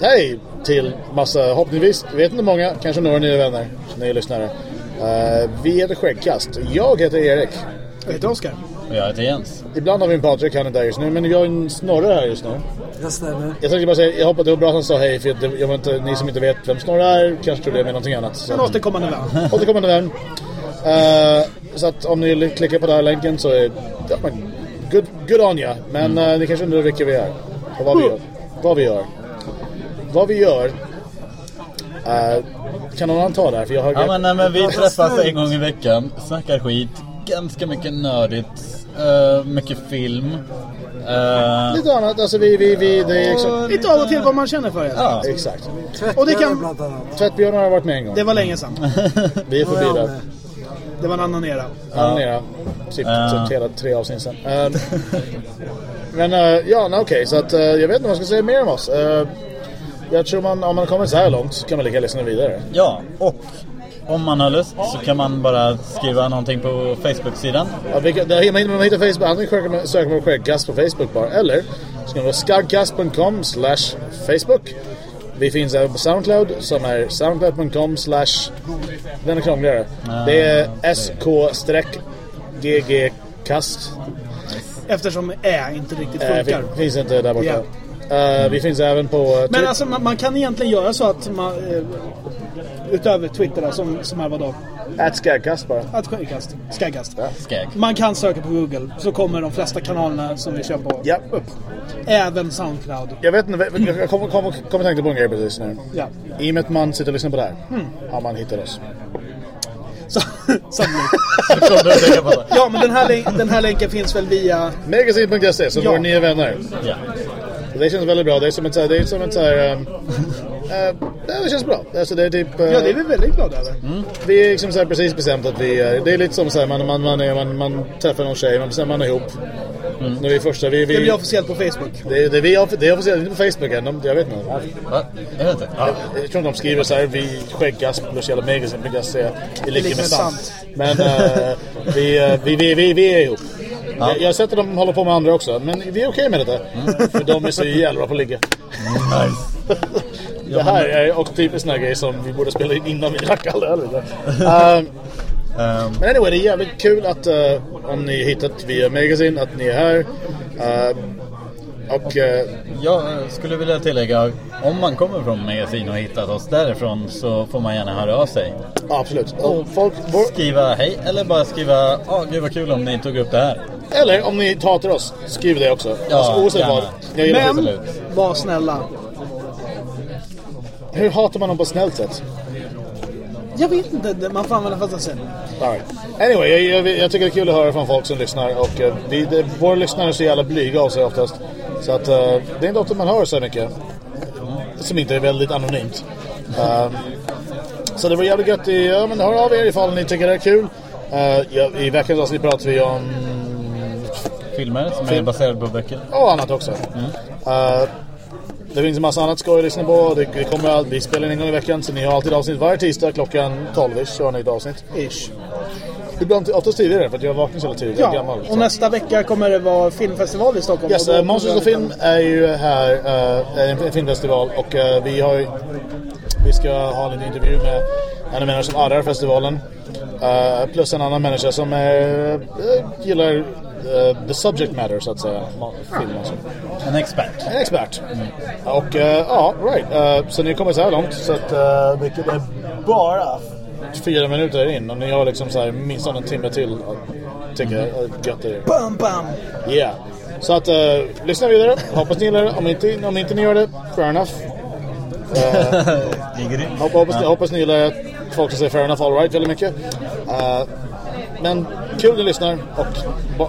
hej till massa, hoppningsvis, vet inte många, kanske några nya vänner, nya lyssnare. Uh, vi heter Skäggkast. Jag heter Erik. Jag heter Oskar. Och jag heter Jens. Ibland har vi en Patrik, han är där just nu, men vi har en Snorre här just nu. Det stämmer. Jag tänkte bara säga, jag hoppas det var bra att han sa hej, för jag, jag vet inte, ni som inte vet vem Snorre är kanske tror det med någonting annat. Så. En återkommande vän. Återkommande vän. Uh, så att om ni klickar på den här länken så är ja, good, good on ya. Men uh, ni kanske undrar vilka vi är. Och vad vi gör. Vad vi gör. Vad vi gör. Uh, kan någon annan ta det här? För jag har Ja men, nej, men vi träffas en gång i veckan, snackar skit, ganska mycket nördigt, uh, mycket film. Uh, Lite annat, alltså vi, vi, vi det är liksom... Lite av och till vad man känner för. ja. Exakt. Och det kan-. Tvättbjörnar har varit med en gång. Det var länge sedan. Vi är förbi där. Det var en annan era. Ja. Nere. Typ, Ja. typ hela tre avsnitt sen. Men uh, ja, okej. Så att uh, jag vet inte vad jag ska säga mer om oss. Jag tror man, om man kommer så här långt så kan man lika lyssna vidare. ja, och om man har lust så kan man bara skriva någonting på Facebook-sidan. Ja, vilka, där, man, hittar, man hittar Facebook, antingen söker man- man på Skäggkast på Facebook bara. Eller så kan det vara skaggkast.com slash Facebook. Vi finns även på Soundcloud som är soundcloud.com slash... Den är krångligare. Det är sk-ggkast. Eftersom ä inte riktigt Äh, funkar. fin- finns inte där borta. Ja. Eh, vi finns även på... uh, Men Twitter. alltså man, man kan egentligen göra så att man... Eh, utöver Twitter då, som, som är vadå? At skaggkast bara. Att skäggkast. Skaggast. Skag. Man kan söka på Google så kommer de flesta kanalerna som vi kör på Ja. upp. Även Soundcloud. Jag vet inte, jag kommer kom, kom, tänka på en grej precis nu. Ja. I och med att man sitter och lyssnar på det här har man hittat oss. Sannolikt. Att? Ja, men den här, den här länken finns väl via... Magasin.se, så Ja. våra nya vänner. Ja. Det känns väldigt bra. Det är som ett så här, det är som ett så här, um, eh, det känns bra. Alltså det är typ... eh, Ja, det är vi väldigt glada över. Vi är liksom så här precis bestämt att vi är... Det är lite som så här, man, man, man, är, man, man träffar någon tjej, man bestämmer man är ihop. Nu är vi första, vi... vi Det blir officiellt på Facebook. det, det, vi, det är officiellt, inte på Facebook än. De, jag vet inte. Va? Jag vet inte. Ja. Jag tror inte de skriver så här, vi skäggas plus jävla magasin.se är lika med sant. sant. Men eh, vi, vi, vi, vi, vi är ihop. Jag, jag har sett att de håller på med andra också, men vi är okej med detta. För de är så jävla bra på att ligga. Nice. Det här är också typ en sån här grej som vi borde spela in innan vi drack all öl. Um, men anyway, det är jävligt kul att uh, om ni hittat via Magazine att ni är här. Uh, och uh, jag skulle vilja tillägga, om man kommer från magasin och hittat oss därifrån så får man gärna höra av sig. absolut. Och folk, Skriva hej eller bara skriva, ja gud vad kul om ni tog upp det här. Eller om ni hatar oss, skriv det också. Ja, alltså, oavsett vad. Jag gillar Men, var snälla. Hur hatar man dem på snällt sätt? Jag vet inte, man får använda fantasin. Right. Anyway, jag, jag, jag tycker det är kul att höra från folk som lyssnar. Och uh, vi, det, våra lyssnare är så jävla blyga av sig oftast. Så att uh, det är inte ofta man hör så mycket. Som inte är väldigt anonymt. Um, så det var jävligt gött. I, ja, men hör av er ifall ni tycker det är kul. Uh, ja, I veckans avsnitt pratar vi om Filmer som är Film. baserade på böcker. och annat också. Uh, det finns en massa annat skoj att lyssna på. Det, det kommer vi spelar in en gång i veckan så ni har alltid avsnitt varje tisdag klockan 12 så har ni ett avsnitt. Ish. Ibland oftast tidigare för att jag vaknar så. Jag är Ja, gammal. och nästa vecka kommer det vara filmfestival i Stockholm. Yes, uh, Monsters of Film är ju här, uh, en, en filmfestival och uh, vi har ju, vi ska ha en intervju med en människa som arrar festivalen. Uh, plus en annan människa som är, uh, gillar uh, the subject matter så att säga. Film alltså. En expert. En expert. Och uh, ja, right. Uh, så ni kommer så här långt så att uh, vilket är bara fyra minuter in och ni har liksom så här minst en timme till att tycka uh, gött det är. Bam, bam! Yeah. Så att, uh, lyssna vidare. Hoppas ni gillar det. Om inte, om inte ni gör det, fair enough. Giggity. Hoppas, hoppas, ni, hoppas ni gillar. Folk som säger fair enough, alright väldigt mycket. Uh, men kul att ni lyssnar och...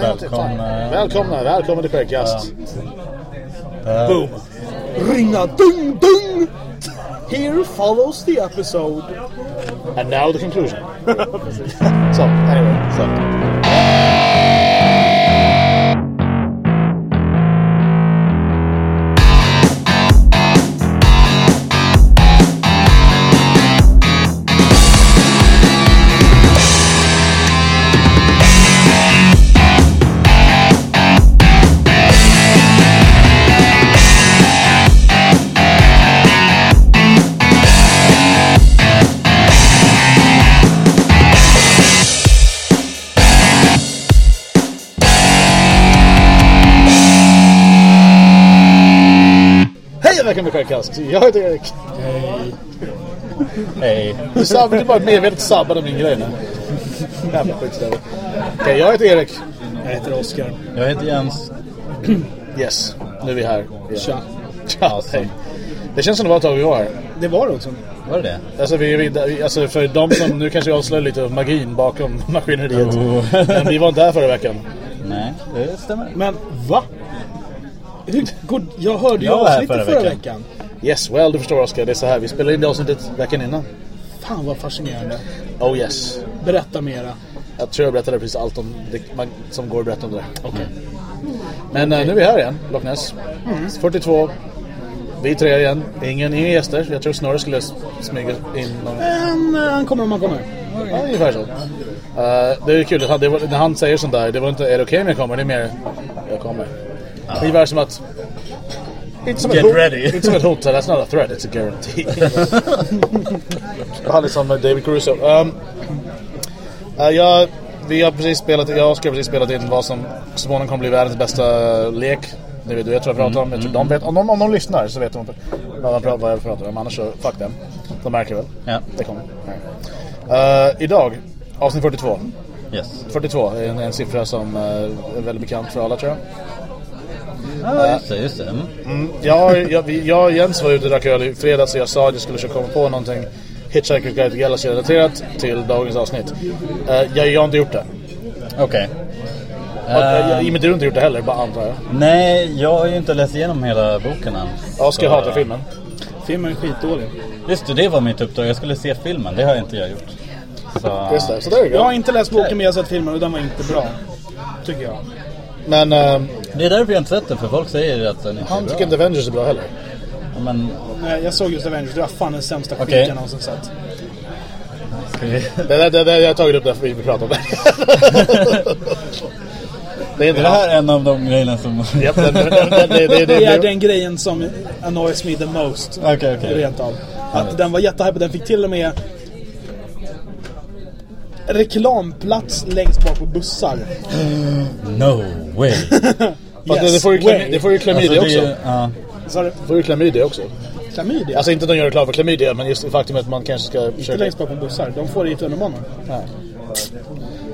Välkomna. Välkomna, välkomna till Skäggkast. Uh, Boom. Ringa dung dung! Here follows the episode. And now the conclusion. so, anyway. så. Hej och välkommen till Stjärnkast! Jag heter Erik. Hej. Du, sab- du bara medvetet sabbade min grej nu. Jävla skitställe. Okej, jag heter Erik. Jag heter Oskar. Jag heter Jens. Yes, nu är vi här. Tja. Ja, hej. Det känns som det var ett tag vi var här. Det var det också. Var det det? Alltså, vi, vi, alltså för de som nu kanske jag avslöjar lite av magin bakom maskineriet. Oh. Men vi var inte här förra veckan. Nej, det stämmer. Men va? Hur, god, jag hörde ju Jag avsnittet förra förra veckan. veckan. Yes, well du förstår Oskar, det är så här. Vi spelade in det avsnittet veckan innan. Fan vad fascinerande. Oh yes. Berätta mera. Jag tror jag berättade precis allt om det, man, som går att berätta om det. Okej. Men eh, nu är vi här igen, Loch Ness. 42. Vi tre igen. Ingen, ingen gäster. Jag tror Snorre skulle smyga in någon. Men eh, han kommer om han kommer. Ja, ungefär så. Eh, det är kul han, det var, när han säger sånt där. Det var inte är det okej om jag kommer? Det är mer jag kommer. Det är ungefär som att inte som, ett Get hot, ready. inte som ett hot. That's not a threat, it's a guarantee. Han är som David Caruso. Um, eh, jag, vi har precis spelat, jag och Oskar har precis spelat in vad som så småningom kommer bli världens bästa lek. Ni vet, du vet vad jag pratar om. Jag tror de vet, om, de, om de lyssnar så vet de vad, jag pratar- vad jag pratar om. Annars så, fuck dem. De märker väl. Ja. Det kommer. Eh, idag, avsnitt 42. Yes. 42 är en, en siffra som eh, är väldigt bekant för alla tror jag. Ja, just det, just det. Mm. Mm, jag, jag, vi- jag och Jens var ute och drack öl i fredags så jag sa att jag skulle försöka komma på någonting Hitchhiker's Guide to Galaxy relaterat till dagens avsnitt. Eh, jag, jag har inte gjort det. Okej. Och, eh, jag- Eh, I och med att du inte gjort det heller, bara antar jag. nej, jag har ju inte läst igenom hela boken än. Oskar Så- hatar filmen. Filmen är skitdålig. Just det, det var mitt uppdrag. Jag skulle se filmen. Det har inte jag gjort. Så, Just det, så där är Jag har det. inte läst boken men jag har sett filmen och den var inte bra. Tycker jag. Men eh, Det är därför jag inte sett den, för folk säger att den inte han är tycker bra. inte Avengers är bra heller. Men, Nej, jag såg just Avengers. Det var fan den sämsta skiten Okej. jag någonsin sett. vi... Det, det, det, det, jag har tagit upp det för vi pratar om det. det är Är inte det här en av de grejerna som... Japp, det, det, Det är den grejen som annoys me the most. Okej, okej. Rent av. Att den var jättehypad. Den fick till och med reklamplats längst bak på bussar. No way! Fast det, det får ju way. klamydia, det får ju klamydia Alltså, det är också. ja. Sa du? Det får ju klamydia också. Klamydia? Alltså inte att de gör reklam för klamydia, men just det faktum att man kanske ska inte försöka... längst bak på bussar. De får det i tunnelbanan.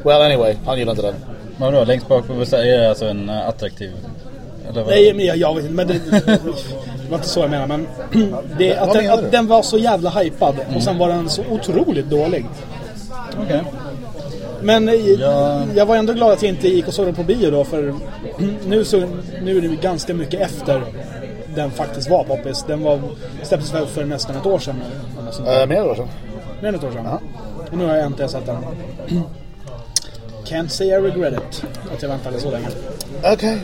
Well anyway, han gillar inte den. Vadå, längst bak på bussen är alltså en eh, attraktiv... Eller vad? Nej, men jag, jag vet inte. Men det, det var inte så jag menar. Men det, att, den, att den var så jävla hypad. Och sen var den så otroligt dålig. Okej. Men eh, Ja. jag var ändå glad att jag inte gick och såg den på bio då. För nu, så, nu är det ganska mycket efter den faktiskt var poppis. Den var, släpptes väl för nästan ett år sedan. Äh, mer år sedan. Mer än ett år sedan. Och nu har jag inte sett den. Can't say I regret it. Att jag väntade så länge. Okej.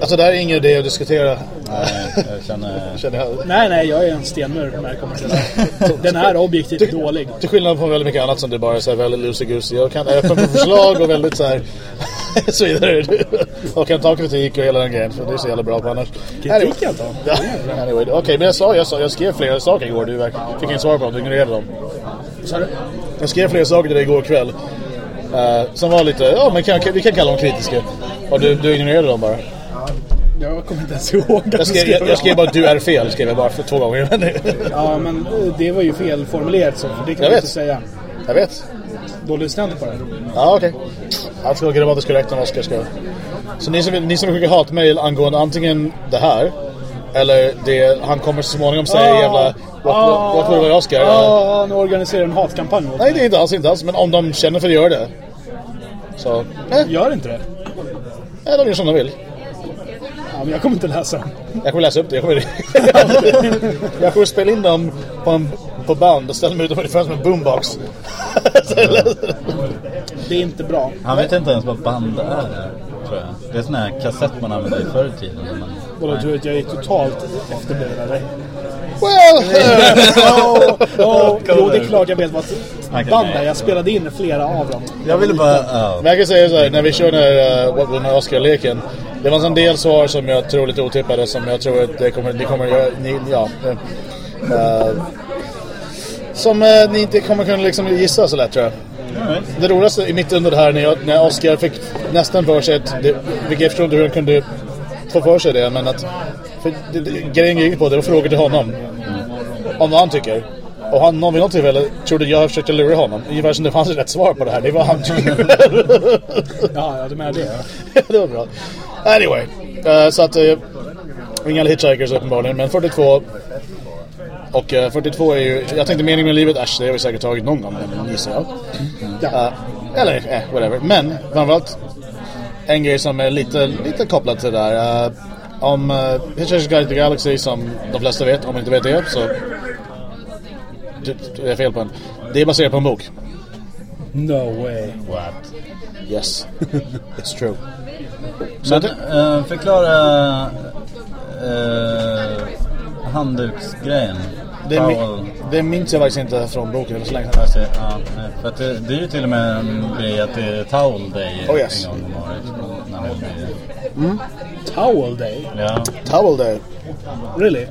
Alltså det här är ingen idé att diskutera, Nej, jag känner... känner jag. Nej, nej, jag är en stenmur när det kommer till. Den är objektivt dålig. Till skillnad från väldigt mycket annat som du bara är så här väldigt loosey-goosey. Jag kan öppen för förslag och väldigt så här... så vidare. Och kan ta kritik och hela den grejen. För det är så jävla bra på annars. Kritik jag tar. Ja, anyway. Okej, men jag sa, jag sa, jag skrev flera saker igår. Du fick inget svar på dem, du ignorerade dem. Här, Jag skrev flera saker till dig igår kväll. eh, som var lite, ja men kan, vi kan kalla dem kritiska. Och du, du ignorerade dem bara. Jag kommer inte ens ihåg Jag skrev, jag, jag skrev bara du är fel, skrev jag bara för två gånger. Ja, men eh, det var ju felformulerat så. Det kan Jag man vet. inte säga. jag vet. Då lyssnar jag inte på det. Ja, okej. Allt ska vara grammatiskt korrekt om Oskar ska. Så ni som, ni som vill skicka hatmejl angående antingen det här eller det han kommer så småningom säga Ah. jävla what will I Oscar? Ja, nu organiserar en hatkampanj mot Nej, det är inte alls, inte alls. Men om de känner för att göra det. Så, eh, Gör inte det. eh, de gör som de vill. Ja, men jag kommer inte läsa. Jag kommer läsa upp det. Jag kommer, jag kommer spela in dem på, en, på band och ställa mig utanför fönstret med en boombox. Det är inte bra. Han vet inte ens vad band är, tror jag. Det är sån här kassett man använde i förr i tiden. Man... Vadå, tror du att jag är totalt efterbliven well, Oh, jo, det är klart jag vet vad. Band är. Jag spelade in flera av dem. Jag ville bara... ja. Men jag kan säga så här, när vi kör den här, uh, My Oscar-leken. Det var en del svar som jag tror lite otippade som jag tror att det kommer, ni kommer göra, ni, ja. eh, eh, som eh, ni inte kommer kunna liksom gissa så lätt tror jag. Det roligaste i mitt under det här när, jag, när Oscar fick nästan för sig att, det, vilket jag förstår inte hur han kunde få för sig det, men att... För det, det, grejen gick på det var frågor till honom. Om vad han tycker. Och han, någon vid något tillfälle trodde jag försökte lura honom. Ungefär som det fanns ett rätt svar på det här. Det var han Ja, ja, du menar det? det var bra. Anyway. eh, så att... Uh, inga hitchhikers uppenbarligen, men 42... Och eh, 42 är ju... Jag tänkte meningen med livet, äsch, det har vi säkert tagit någon gång, men gissar jag. Ja. Eller, eh, whatever. Men, framförallt en grej som är lite, lite kopplad till det där. Uh, om uh, Hitchhiker's Guide to the Galaxy, som de flesta vet, om de inte vet det, så... Det det är fel på en. Det är baserat på en bok. No way. What? Yes. It's true. Så Men eh, förklara uh, handduksgrejen. det, min, det minns jag faktiskt inte från boken, det var så länge sedan. Jag ja, nej, för att det, det är ju till och med en grej att det är towel day Oh, yes. en gång om året. När det blir- Towel day? Ja. Towel Day. Really?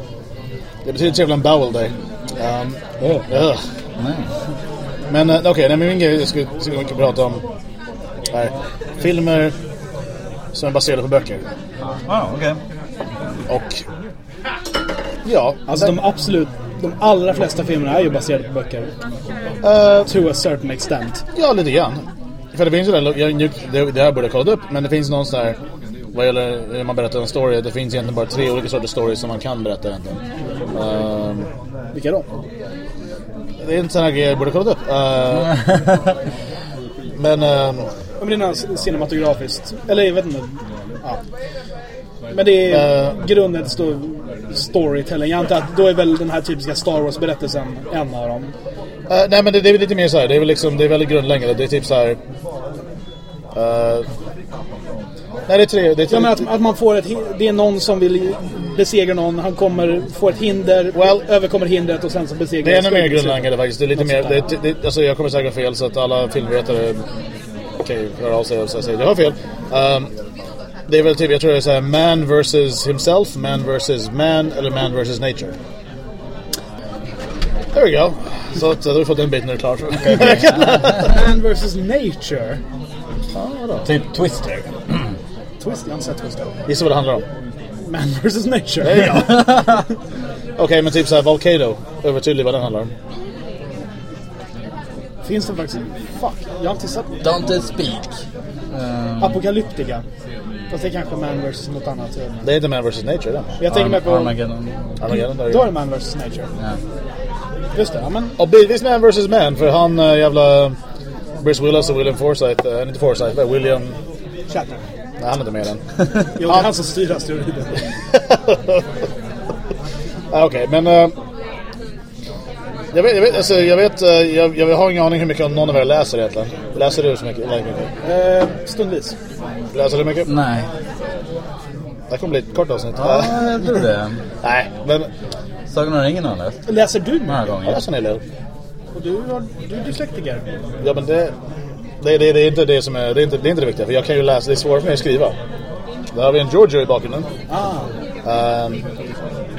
Det betyder trevligen Bowel Day. Um, ugh. Nej. Men uh, okej, nej, men min grej jag skulle, skulle mycket prata om är filmer som är baserade på böcker. Ah, okej. Och ja, Alltså de absolut... De allra flesta filmerna är ju baserade på böcker. eh, To a certain extent. ja lite grann. För det finns ju där, jag, det, det här borde jag kollat upp, men det finns någon sån här vad gäller hur man berättar en story, det finns egentligen bara tre olika sorters stories som man kan berätta egentligen. Ehm, Vilka då? det är inte här grejer jag borde kollat upp. Eh, men Ja, men det är cinematografiskt. Eller jag vet inte. Ja. Men det är Eh. grunden stor storytelling. Jag antar att då är väl den här typiska Star Wars-berättelsen en av dem. Eh, nej men det, det är lite mer så här. Det är väl liksom, det är väldigt grundläggande. Det är typ så här. eh, nej det är tre. Det är tre Ja, men att, att man får ett... Det är någon som vill besegra någon. Han kommer, får ett hinder, Well- överkommer hindret och sen så besegrar det är ännu mer grundläggande faktiskt. Det är lite mer, det, det, alltså jag kommer säkert fel så att alla filmvetare kan ju höra av sig och säga jag har fel. Ehm, det är väl typ, jag tror det är så här man versus himself, man versus man eller man versus nature. There we go. Så att, då har vi fått den biten klar. Man vs Nature. Typ Twister. Twist, jag har inte sett Twister. Gissa vad det handlar om. Man vs Nature. Ja. Okej, men typ såhär Volcano. Övertydlig vad den handlar om. Finns det faktiskt? Fuck, jag har inte sett Don't speak. Um, Apocalyptica. Fast det är kanske Man vs något annat. Det är inte Man vs Nature den. Jag tänker mig på... Armageddon. Armageddon, där är Då är det. det Man vs Nature. Ja. Just det, ja men... Och bitvis Man vs Man, för han äh, jävla... Bruce Willis och William Forsythe, äh, inte Forsythe, men William... Shatner. Nej, han är inte med i den. Jo, det är han som styr asteroiden. ah, Okej, men... äh, jag vet, jag vet, alltså, jag, vet äh, jag, jag har ingen aning hur mycket någon av er läser egentligen. Läser du så mycket? Lika mycket? eh, stundvis. Läser du mycket? Nej. Det kommer bli ett kort avsnitt. Ja, jag tror det. Nej, men... Sagan om ringen har jag läst. Läser du mycket? Jag gånger. läser en hel del. Och du, har, du är dyslektiker. Ja men det, det, det, det är inte det som är det, är inte, det är inte det viktiga. För jag kan ju läsa, det är svårare för mig att skriva. Där har vi en Giorgio i bakgrunden. Ah. Ehm,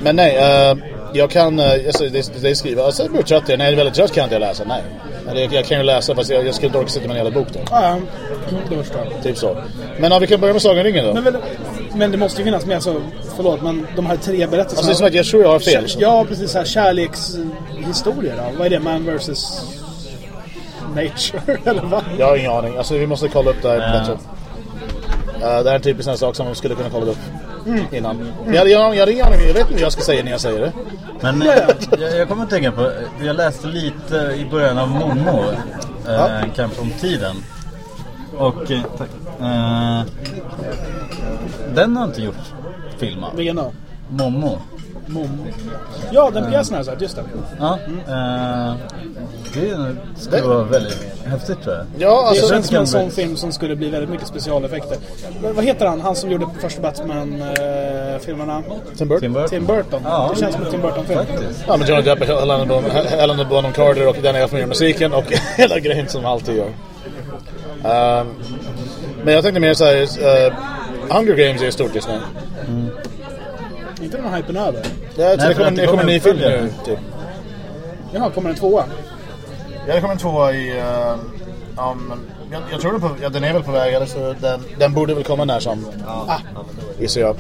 men nej, uh, jag kan, uh, alltså, det, det skriva. Alltså, jag blir trött. Nej, jag är väldigt trött kan inte jag läsa. Nej. Det, jag kan ju läsa fast jag, jag skulle inte orka sitta med en hela bok då. Ah, ja, då förstår jag. Typ så. Men ja, vi kan börja med Sagan ringen då. Men, väl, men det måste ju finnas med, alltså, förlåt, men de här tre berättelserna. Alltså det är som att jag tror jag har fel. Ja, precis. Så här, kärlekshistorier då. Vad är det? Man versus nature? Eller vad? Jag har ingen aning. Alltså vi måste kolla upp det här Ja. bättre. Eh, det här är en typisk sån sak som man skulle kunna kolla upp Mm. innan. Jag, jag, jag, jag, jag vet inte vad jag ska säga när jag säger det. Men eh, ja. jag, jag kommer att tänka på, jag läste lite i början av Momo, eh, Ja. En kamp om tiden. Och eh. Eh, den har inte gjort film av. Vilken då? Momo. Mom. Ja, den pjäsen har jag sett. Just det. Ja, eh, det skulle vara väldigt häftigt tror jag. Ja, Det alltså... känns som en sån film som skulle bli väldigt mycket specialeffekter. Men vad heter han? Han som gjorde första Batman-filmerna? Tim Burton. Tim Burton. Tim Burton. Ja. Det känns som en Tim Burton-film. Ja, men Johnny Depp, Helena Bonham, Carter och den är som gör musiken och hela grejen som alltid gör. Ehm, men jag tänkte mer såhär, uh, Hunger Games är stort just nu. Inte den här hypen över. Ja, Nej, det kommer, det kommer en ny film nu, typ. Jaha, kommer en tvåa? Ja, det kommer en tvåa i... Uh, om jag, jag tror den, på, ja, den är väl på väg. Eller så den, den borde väl komma när som. Ah, gissar jag.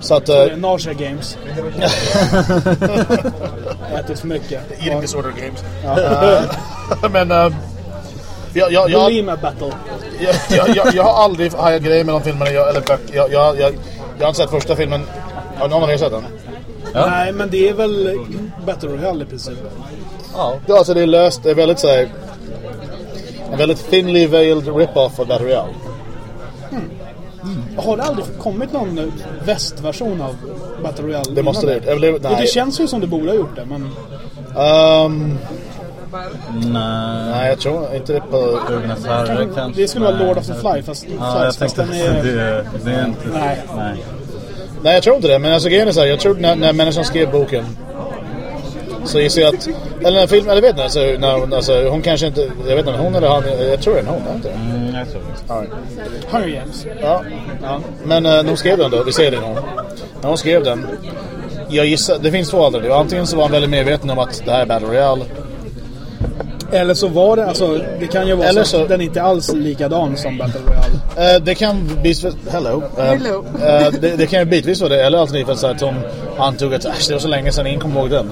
Så att... Det är Uh, Nausea Games. Ätit för mycket. eating disorder games. Eh, men... Uh, jag, jag, jag, Battle. jag, jag, jag, jag har aldrig hajat grejer med de filmerna. Jag, eller böcker. Jag, jag, jag, jag har inte sett första filmen. Har någon av er sett den? Ja. Nej, men det är väl Battle Royale i princip. Ja. Ja, alltså det är löst. Det är väldigt såhär... En väldigt thinly veiled rip-off av Battle Royale. Har det aldrig kommit någon västversion av Battle Royale? Det måste det ha gjort. Det känns ju som det borde ha gjort det, men... Ehm, Nej. nej, jag tror inte det på... Stugornas herre kanske. Det skulle vara. Lord of the Fly, fast, Ja, jag fast den är... det, det är inte... Nej. Nej. Nej, jag tror inte det. Men alltså grejen är såhär, jag tror när, när människan skrev boken så gissar jag att... Eller när film, eller vet ni, alltså, när, hon- alltså, hon kanske inte... Jag vet inte, hon eller han, jag tror det är en hon, är inte det? Mm, jag tror det. Ja. Hunger Games. Ja. ja. Men eh, när hon skrev den då, vi säger det nu. När hon skrev den, jag gissar, det finns två alternativ. Antingen så var han väldigt medveten om att det här är Battle Royale. Eller så var det, alltså det kan ju vara Eller så, så- den inte alls likadan som Battle Royale. Eh, det kan bitvis... Hello. Eh, Hello. eh, det, det kan ju bitvis vara det. Eller alternativet så att hon antog att "Äsch, det var så länge sedan ingen kommer ihåg den.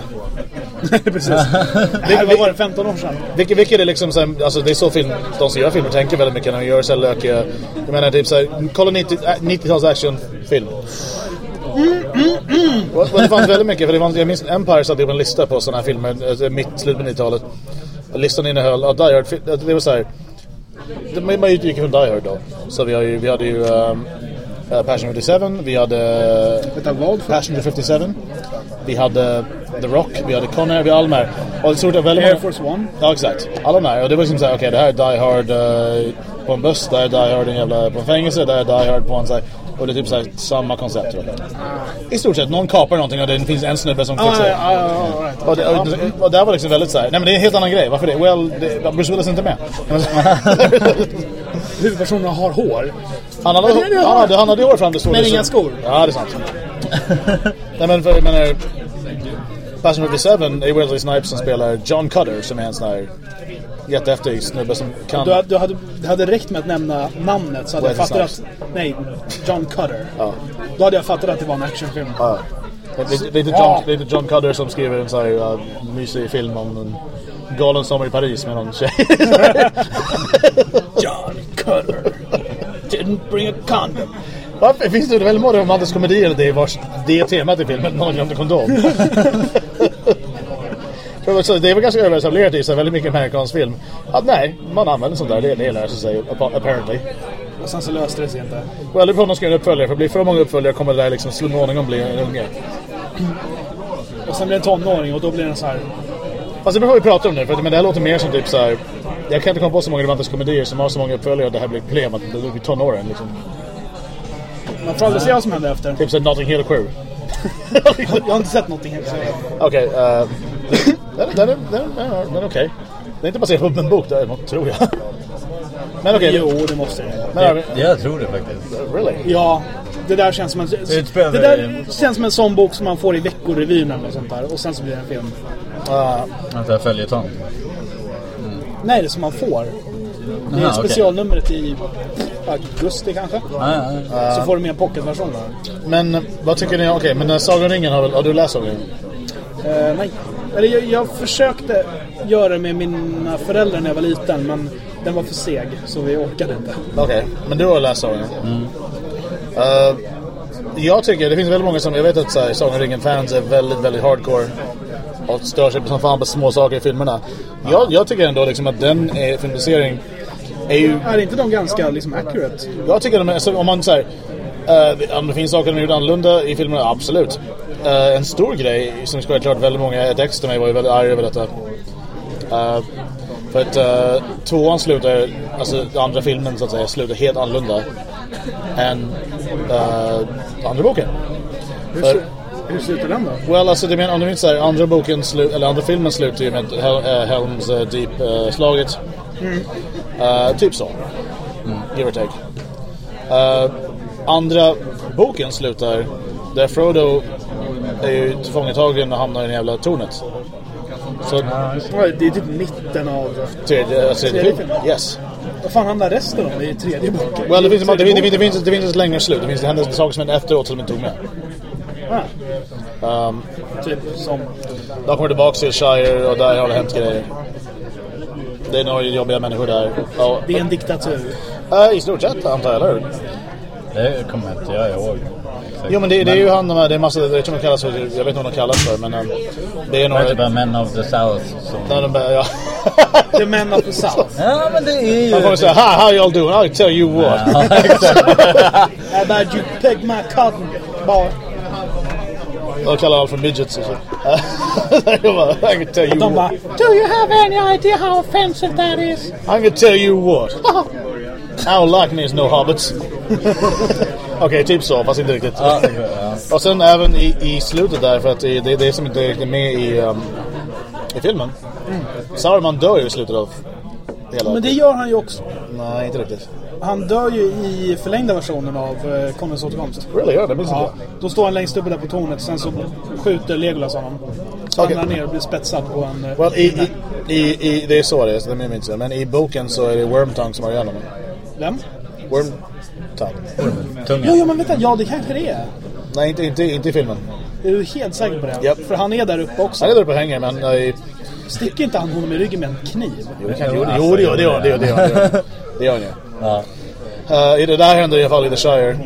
Precis. Nej, vad var det? 15 år sedan? Vilket, vilket är liksom så här, alltså det är så film, de som gör filmer tänker väldigt mycket när de gör så här lökiga... Jag menar typ såhär, kolla 90, äh, 90-tals actionfilm. Och, och det fanns väldigt mycket, för det fanns, jag minns Empire satte upp en lista på sådana här filmer, mitt, slutet på 90-talet. Listan innehöll, ja, Die Hard, det var såhär... det- Man utgick från Die Hard då. Så vi, har ju, vi hade ju um, uh, Passion 57, vi hade för? Passenger 57, vi hade The Rock, vi hade Conner, vi hade alla de här. Och väldigt Air Force One. Ja, exakt. Alla de här. Och det var liksom såhär, okej det här är Die Hard eh, på en buss, det här är Die Hard en jävla, på en fängelse, det här är Die Hard på en såhär... Och det är typ såhär samma koncept. Tror jag. I stort sett, någon kapar någonting och det finns en snubbe som Ah, fixar ja, det. ja, ja, right. Och, det, och, och här var liksom väldigt såhär, nej men det är en helt annan grej. Varför det? Well, det, Bruce Willis är inte med. Huvudpersonen har hår. Han hade, han hade, han hade hår fram till Men inga skor. Ja, det är sant. nej men för jag menar... Passion 57 är Wesley Snipes som spelar John Cutter som är en sån här jättehäftig snubbe som kan... Du, du hade, det hade räckt med att nämna namnet så hade jag Wesley fattat att... Nej, John Cutter. Ja. Då hade jag fattat att det var en actionfilm. Ja. Det, det, det, är John, det är John Cutter som skriver en sån här uh, mysig film om en galen sommar i Paris med någon tjej. John Cutter. Didn't bring a condom. Varför finns det väldigt många romantiska komedier det är vars det är temat i filmen, någon glömde kondom? Det är väl ganska överetablerat i så här väldigt mycket amerikansk film. Att nej, man använder sånt där, det, det löser sig appa- apparently. Och sen så löste det sig inte. Och eller på de ska göra uppföljare, för blir det för många uppföljare kommer det där liksom småningom bli en unge. Och sen blir det en tonåring och då blir den så här... Fast det beror på vad vi pratar om nu, för att, men det här låter mer som typ så här. Jag kan inte komma på så många romantiska komedier som har så många uppföljare att det här blir problem att det blir tonåren liksom. Man får aldrig se vad som händer efter. Typ såhär Notting Hill Crew. Jag har inte sett någonting helt så. Okej, eh, den, den, är- den, den, är- den är okej. Det är inte baserat på en bok däremot, tror jag. Men okej. Jo, det måste det. Men, är vi- Jag tror det faktiskt. really? Ja, det där känns som en... utspelar Det sig- där känns som en sån bok som man får i Veckorevyn eller något sånt där. Och sen så blir det en film. Uh, Vänta, följetong. Nej, det som man får. Det är Aha, okej. specialnumret i augusti kanske. Ja, ja, ja. Så får du med en pocketversion där. men vad tycker ni? Okej, men eh, Sagan om ringen har väl... Har du läst Sagan om ringen? Eh, nej. Eller jag, jag försökte göra det med mina föräldrar när jag var liten, men den var för seg, så vi orkade inte. Okej, men du har läst om ringen? Eh, jag tycker, det finns väldigt många som... Jag vet att så här, Sagan ringen-fans är väldigt, väldigt hardcore. Och stör sig som fan på små saker i filmerna. Jag, jag tycker ändå liksom att den är, filmatisering är ju Är inte de ganska liksom accurate? Jag tycker de är, alltså, om man säger uh, om det finns saker de gjorde annorlunda i filmerna, absolut. Eh, en stor grej som självklart väldigt många, ett ex till mig var ju väldigt arg över detta. Eh, för att uh, tvåan slutar, alltså andra filmen så att säga, slutar helt annorlunda än uh, andra boken. Hur, För- hur slutar den då? Well, alltså det men, om du minns så här, andra boken slu, eller andra filmen slutar ju med Hel, Helms uh, Deep-slaget. Eh, typ så. Give or take. Andra boken slutar där Frodo är ju tillfångatagen och hamnar i det jävla tornet. Så Ja, Det är typ mitten av... tredje, alltså, tredje Tredje film. Yes. Vad fan handlar resten om i tredje boken? Well, det, finns, det, Tredje det, det, finns, det finns ett längre slut. Det, finns, det händer saker som händer efteråt som de inte tog med. Ah, Um, typ som... de kommer tillbaka till Shire och där har det hänt grejer. Det är några jobbiga människor där. Och, Det är en diktatur. uh, I stort sett antar jag, eller? Det kommer inte jag ihåg. Jo men det, det är ju han de här, det är massa, jag vet inte vad de kallas för, jag vet inte vad de kallas för men um, det är Det några... bara Men of the South. Som... När de börjar, ja. The Men of the South. Ja, men det är ju... Han kommer säga Hi, how y'all doing? I'll tell you what. Ja. How about you peg my cotton, boy? De kallar allt för midgets och så. Bara, I can tell you De bara, what. Do you have any idea how offensive that is? I can tell you what. I don't like me as no hobbits. Okej, typ så, fast inte riktigt. Ja. Och sen även i, i slutet där, för att det, det är det som inte är riktigt med i, um, i filmen. Saruman dör ju i slutet av hela... Men det gör han ju också. Nej, inte riktigt. Han dör ju i förlängda versionen av eh, Konungens återkomst. Really? Ja, det minns Ja, inte då står han längst uppe där på tornet, sen så skjuter Legolas honom. Så Okej. hamnar han ner och blir spetsad på en... eh, Well, i, i, i, i, det är så det är, så det minns jag. Men i boken så är det Wormtongue som har ihjäl honom. Vem? Wormtongue. Jo, Tunga. jo, men vänta, ja det kanske det är. Nej, inte, inte, inte i filmen. Är du helt säker på det? Japp. För han är där uppe också. Han är där uppe och hänger, men... Uh, i, Sticker inte han honom i ryggen med en kniv? jo, det kan- jo, det- jo, det gör det gör det gör det gör det. Det gör han ju. Ja. Uh, det där händer i alla fall i The Shire.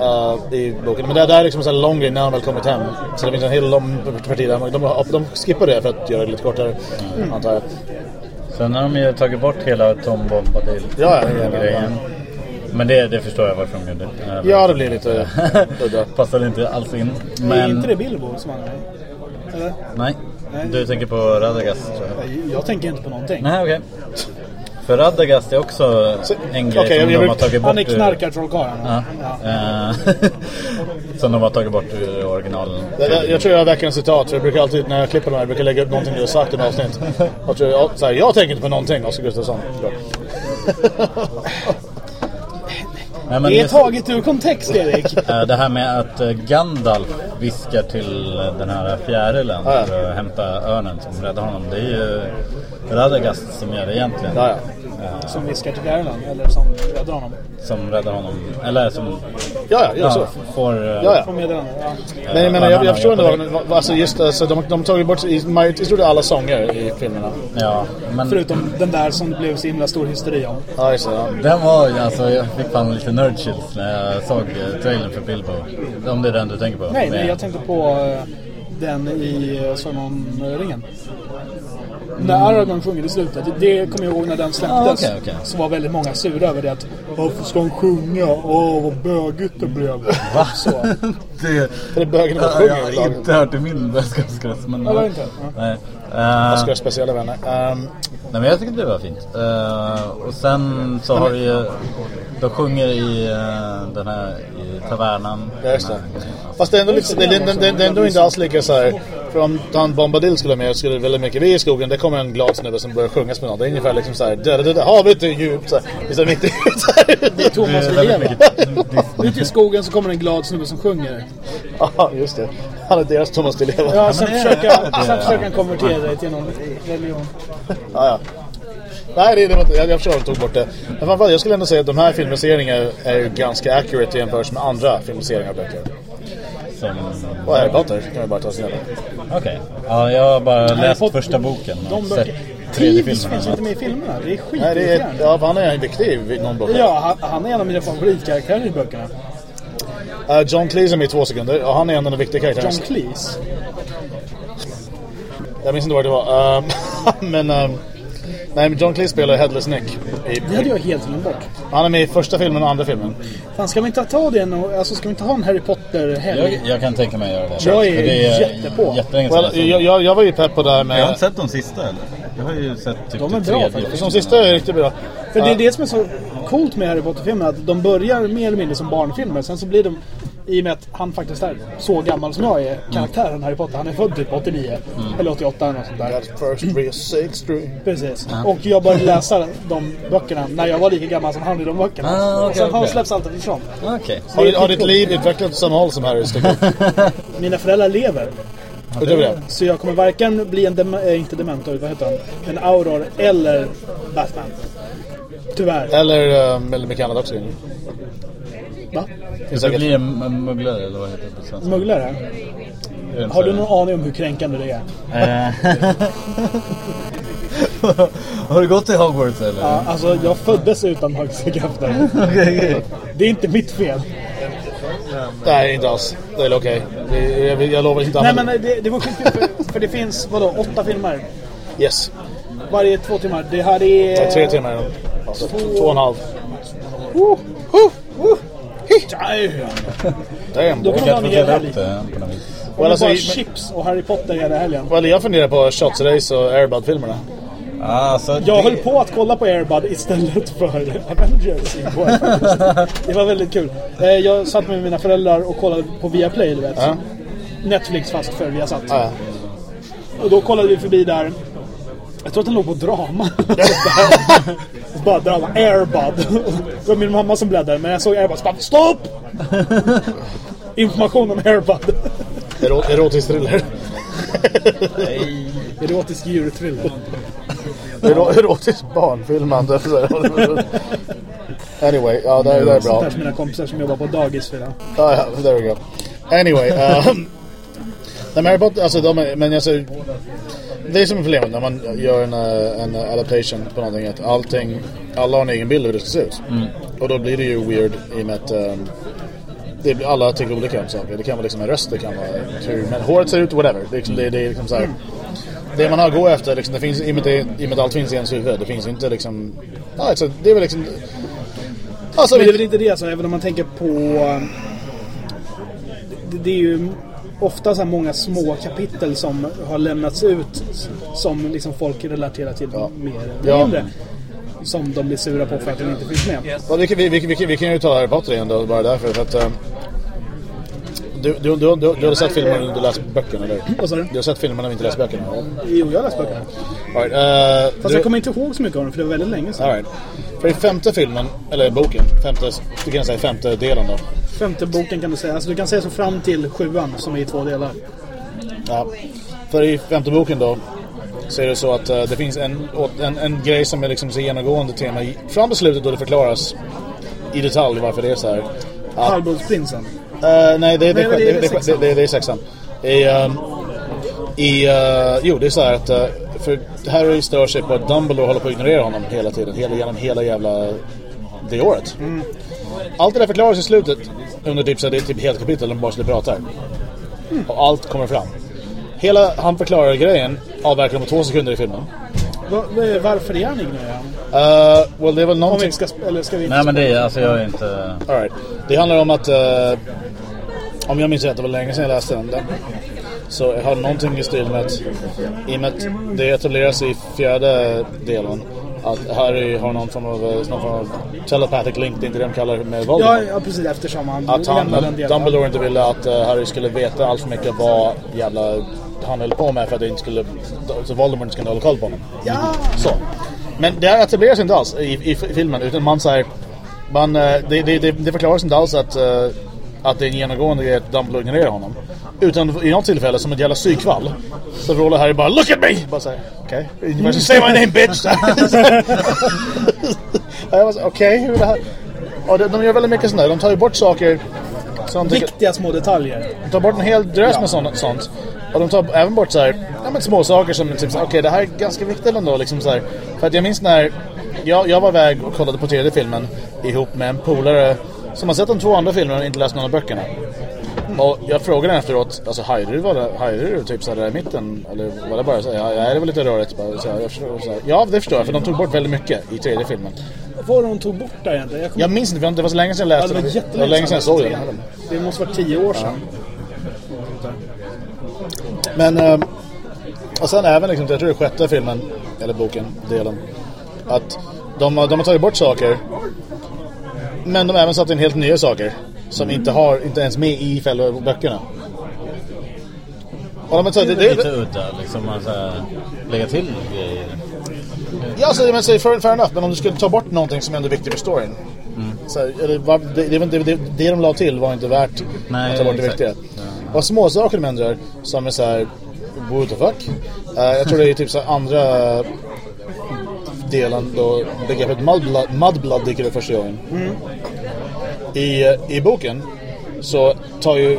Uh, I boken. Men det där är liksom en lång grej när han väl kommit hem. Så det finns en hel lång parti där. De, de, de skippar det för att göra det lite kortare. Antar jag. Sen har de ju tagit bort hela Tom Bombadil Ja, ja, ja, ja. grejen. Men det, det förstår jag varför de gjorde. Ja, det blir lite udda. Passade inte alls in. Men... Är inte det Bilbo som han är? Eller? Nej. Nej. Du tänker på Radagast tror jag. Jag, jag tänker inte på någonting. Nej, okej. För Radagast är också en grej okej, som jag de vill- har tagit bort Han är knarkartrollkarlen. Ja. Ja. Eh, som de har tagit bort ur originalen. Där- Jag tror jag har veckans citat, för jag brukar alltid när jag klipper de här, jag brukar lägga upp någonting du har sagt i ett avsnitt. Jag, tror jag, så här, jag tänker inte på någonting, Oscar Gustafsson. Nej, men Det är just- taget ur kontext, Erik. Eh, Det här med att eh, Gandalf viskar till eh, den här fjärilen för att hämta örnen som räddar honom. Det är ju Radagast som gör det egentligen. Ja, ja. Som viskar till fjärilen, eller som räddar honom. Som räddar honom. Eller som Ja, ja, så. får... eh, Ja, ja. Får meddelande. Ja. Men jag, menar, jag, jag förstår vad- alltså just alltså, de, de tagit bort i i stort alla sånger i filmerna. Ja, men Förutom den där som det blev så himla stor hysteri om. Ja, just det. Ja. den var ju alltså, jag fick fan lite nerd chills när jag såg eh, trailern för Bilbo. Om det är den du tänker på. Nej, nej, jag tänkte på eh, den i uh, Sagan-ringen. När Aragorn sjunger i slutet, det- kommer jag ihåg när den släpptes. Ah, okej, okej. Så var väldigt många sura över det att Varför ska han sjunga? Åh, vad bögigt det blev. Va? Så. Det, För det är bögen jag, sjunger jag har inte hört i min väskaskrets. Men, Ja, var inte? Ja. Nej. Eh, Oscars speciella vänner. Um, Nej men jag tycker det var fint. Eh, och sen så har du ju, de sjunger i eh, den här i tavernan. ja, just det. Fast det är ändå, lite, det, det, det, det, det är ändå inte alls lika så här. För om han Bombadil skulle med skulle det väldigt mycket. Vi i skogen, det kommer en glad snubbe som börjar sjunga med något. Det är ungefär liksom så här. Där, där, havet är djupt. Så här. Det är så här. Det är Thomas Det mycket Ute i skogen så kommer en glad snubbe som sjunger. Ja, just det. Han är deras Thomas Di Leva. Ja, sen det- försöker, det- han- sen försöker han konvertera dig till någon religion. Ja, ja. Nej, det, det var, inte- jag, jag förstår att de tog bort det. Men framförallt, jag skulle ändå säga att de här filmatiseringarna är ju ganska accurate i jämförelse med andra filmatiseringar av böcker. Som, Och Harry Potter kan vi bara ta igenom. Okej. Ja, jag har bara läst Potter- första boken De sett böcker. tredje filmen. finns inte med i filmerna. Det är Nej, det är, ja, han är en viktig i någon bok. Ja, han, han är en av mina favoritkaraktärer i böckerna. Uh, John Cleese är med i två sekunder och han är en av de viktiga karaktärerna. John Cleese. Jag minns inte vad det var. Um, men, um, nej, men John Cleese spelar Headless Nick. I, Det hade jag helt glömt bort. Han är med i första filmen och andra filmen. Fan, ska vi inte ta det nu? Alltså, ska vi inte ha en Harry Potter-helg? Jag, jag kan tänka mig att göra det. Jag är För det jättepå. Jättelänge sedan Well, jag jag, jag, var ju pepp på det här Jag har med... inte sett de sista eller? Jag har ju sett typ De är bra faktiskt. Som sista är riktigt bra. För det är Ja. det som är så coolt med Harry Potter-filmerna. Att de börjar mer eller mindre som barnfilmer. Sen så blir de, i och med att han faktiskt är så gammal som jag är, karaktären Harry Potter. Han är född typ 89. Eller 88 eller något sånt där. First real six. Precis. Och jag började läsa de böckerna när jag var lika gammal som han i de böckerna. Ah, okej, Sen har okej. släppts allt ifrån. Okej. Har, har ditt liv utvecklats åt samma håll som Harrys? Mina föräldrar lever. Så jag kommer varken bli en, dem- äh, inte dementor, vad heter han? En auror eller Batman. Tyvärr. Eller, um, eller med Kanada också. Va? Det ska bli en mugglare eller vad heter det på svenska? Inte Har du någon aning om hur kränkande det är? Eh. Har du gått till Hogwarts eller? Ja, alltså jag föddes utan magiska krafter. Okej, okej. Det är inte mitt fel. Nej, inte alls. Det är okej. Det- Jag, jag lovar inte Nej men det, det var skitkul för, för det finns, vadå, åtta filmer? Yes. Varje två timmar. Det här är... Ja, tre timmar. Alltså, två och en halv. Uh, uh, uh. Damn. Damn. Då kan man helg. upp det på något vis. Om alltså, bara chips och Harry Potter hela helgen. Well, jag funderar på Shots Race och Airbud-filmerna. Alltså, Jag det- höll på att kolla på Airbud istället för Avengers. Det var väldigt kul. Eh, Jag satt med mina föräldrar och kollade på Viaplay, du vet. Ja. Netflix fast för Viasat. Ja. Och då kollade vi förbi där. Jag tror att den låg på drama. bara drama. Airbud. Det var min mamma som bläddrade men jag såg Airbud så bara stopp! Information om Airbud. Ero- Erotisk thriller. Erotisk djurthriller. Ero- Erotisk barnfilmande. anyway, ja det, det är Sånt bra. där som mina kompisar som jobbar på dagis vill ha. Ja, ja, there we go. Anyway. Um, nej, men Harry Potter, alltså de är, men alltså... Det är som är problemet när man gör en, eh, en adaptation på någonting. Att allting, alla har en egen bild av hur det ska se ut. Och då blir det ju weird i och med att um, det blir, alla tycker olika om saker. Det kan vara liksom en röst, det kan vara hur men håret ser ut, whatever. Det är, liksom, det, det är liksom så här, Det man har att gå efter, liksom, det finns, i och, med det, i och med att allt finns i ens huvud. Det finns inte liksom... Ja, alltså, det är väl liksom... Alltså, Men det är väl inte det, alltså, även om man tänker på... um, Det, det är ju ofta så här många små kapitel som har lämnats ut som liksom folk relaterar till mer eller Ja. mindre. Som de blir sura på för att den inte finns med. Ja, vi, kan, vi, vi, vi, kan- vi kan ju ta Harry Potter igen då, bara därför. För att, eh, du, du, du, du, du har sett filmen och inte läst böckerna, eller? Vad sa du? Du har sett filmen och inte läst böckerna? Jo, jag har läst böckerna. All right, eh, Fast du, jag kommer inte ihåg så mycket av dem för det var väldigt länge sedan. all right. För i femte filmen, eller boken, femte, du kan säga femte delen då. Femte boken kan du säga. Alltså du kan säga så fram till sjuan som är i två delar. Ja. För i femte boken då så är det så att eh, det finns en, en, en grej som är liksom så genomgående tema i, fram till slutet då det förklaras i detalj varför det är så här. Att, Halvblodsprinsen. Eh, nej, det, det, Nej, det, det är det, är sexan. I, ehm, i, eh, jo, det är så här att eh, för Harry stör sig på att Dumbledore håller på att ignorera honom hela tiden. Hela, genom hela jävla det året. Mm. Allt det där förklaras i slutet under typ, så det är typ helt kapitel de bara skulle prata. Mm. Och allt kommer fram. Hela, han förklarar grejen avverkar de på två sekunder i filmen. Va, va- varför är han ignorerad? Uh, well, det är väl Om vi någonting... ska... Eller ska vi inte Nej men det är alltså jag är inte... All right. Det handlar om att, eh, om jag minns rätt, det var länge sedan jag läste den. den så har någonting i stil med att, i och med att det etableras i fjärde delen, att Harry har någon eh, någon form av telepathic link, det är inte det de kallar det med Voldemort. Ja, ja, precis eftersom han Att han. Dumbledore inte ville att eh, Harry skulle veta allt för mycket vad jävla han höll på med för att det inte skulle, så Voldemort inte skulle hålla koll på honom. Ja! Så. Men det här etableras inte alls i, i, i filmen utan man säger man, eh, det, det, det, det förklaras inte alls att, eh, att det är en genomgående grej att Dumbledore ignorerar honom. Utan i något tillfälle som ett jävla psykfall så rålar Harry bara Look at me! Bara såhär, okej. Okay. Say my name bitch! Jag var Okej, det här? Och de, gör väldigt mycket sånt där. De tar ju bort saker som de tycker, Viktiga små detaljer. de tar bort en hel drös med sånt, sånt. Och de tar även bort så här, ja, men små saker som typ, okej det här är ganska viktigt ändå. Liksom, så här. För att jag minns när jag, jag var iväg och kollade på tredje filmen ihop med en polare som har sett de två andra filmerna och inte läst någon av böckerna. Och jag frågade efteråt, alltså hajade du, var det, hajade du typ såhär där i mitten? Eller var det bara så här, ja, ja det var lite rörigt. Bara, så här, jag förstår, så här. Ja det förstår jag, för de tog bort väldigt mycket i tredje filmen. Vad var det hon tog bort där egentligen? Jag Jag minns inte, det var så länge sedan jag Ja, läste det var Det var länge sedan jag såg den. Det måste vara tio år sedan. Men, eh, och sen även liksom, jag tror det är sjätte filmen, eller boken, delen. Att de, de har tagit bort saker. Men de har även satt in helt nya saker. Som inte har, inte ens med i själva böckerna. Och de har tagit, Det är lite det, udda liksom att så här, lägga till grejer. ja, alltså, men säg fair, fair enough. Men om du skulle ta bort någonting som ändå är viktigt för storyn. Så, här, eller, var, det, det, det, det, det de la till var inte värt Nej, att ta bort det exakt. viktiga. Ja. Och små saker de ändrar som är så här what the fuck. Eh, jag tror det är typ så andra delen då begreppet mudblood, mudblood dyker upp första gången. I, I boken så tar ju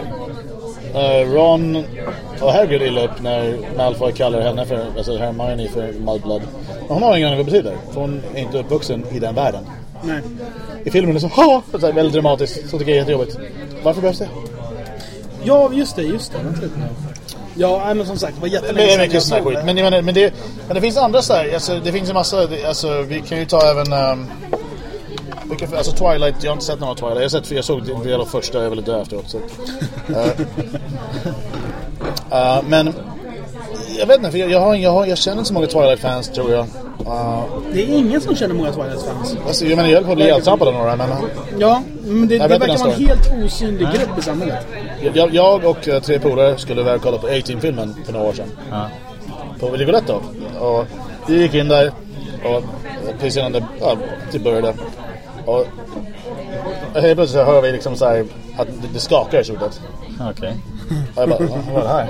eh, Ron och Hagrid illa upp när Malfoy kallar henne för, alltså Hermione för mudblood. Men hon har ingen aning vad det betyder. För hon är inte uppvuxen i den världen. Nej. I filmen är det så, ha! Så här, väldigt dramatiskt. Så tycker jag är jättejobbigt. Varför behövs det? Ja, just det, just det. Vänta lite nu. Ja, men som sagt, det var jättelänge Det är sedan mycket jag sån här såg skit. det. Men, men, det, men det finns andra så här, alltså, det finns en massa, alltså, vi kan ju ta även um, vilka, alltså Twilight, jag har inte sett någon av Twilight. Jag, har sett, jag såg en del av första, jag ville dö efteråt. Så. eh, eh, men jag vet inte, för jag, jag, har, jag, har, jag känner inte så många Twilight-fans tror jag. Uh, Det är ingen som känner många Twilight-fans. alltså, jag menar, jag höll på att bli ihjältrampad av några, men uh, Ja, men det, det verkar vara en helt osynlig grupp i samhället. jag, jag och tre polare skulle och kolla på A-Team-filmen för några år sedan. Ja. på Rigoletto. Och vi gick in där och precis innan det ja, det började. Och helt plötsligt så hör vi liksom så här att det, skakar i sett. Okej. Och jag bara, "Va, vad är det här?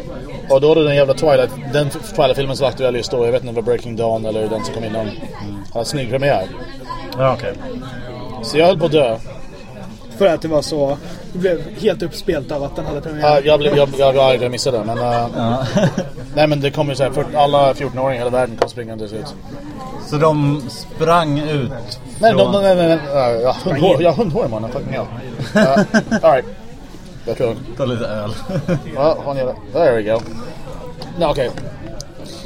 Och då är det den jävla Twilight, den Twilight-filmen som var aktuell just då. Jag vet inte om det var Breaking Dawn eller den som kom innan. Han hade snygg premiär. Ja, okej. Så jag höll på att dö. För att det var så... Det blev helt uppspelt av att den hade premiär. Ja, jag, blev, jag, jag att jag missade det. Men, uh, Ja. nej, men det kom ju så här, för alla 14-åringar i hela världen kom springande till slut. Så de sprang ut Nej, från... de, nej, nej, nej. nej. Jag har hundhår, jag har hundhår mannen. Fuck me up. Uh, Alright. Jag tror... Ta lite öl. Ja, har ni det? There we go. No, okej.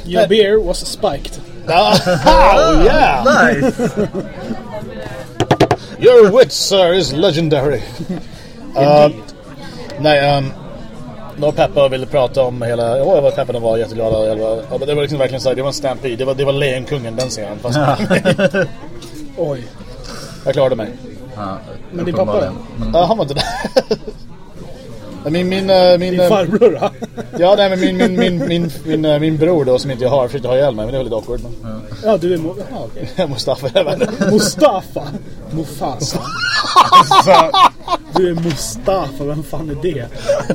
Your beer was spiked. Oh, yeah! nice! Your wit, sir, is legendary. uh, nej, um, Några peppar ville prata om hela... Åh, vad peppar de var. Jätteglada. Jag var, men det var liksom verkligen så här, Det var en stampede. Det var, det var Lejonkungen, den scenen. Fast Oj. jag klarade mig. Ja, Men din pappa Ja, han var inte där. Min, min, eh, min, Din eh, farbror då? Ja, nej men min, min, min, min, min, eh, min bror då som inte jag har försökte ha ihjäl mig, men det var lite awkward. Men... Ja, du är... Mo- ja, okej. Mustafa. Mustafa. Mufasa. Du är Mustafa, vem fan är det?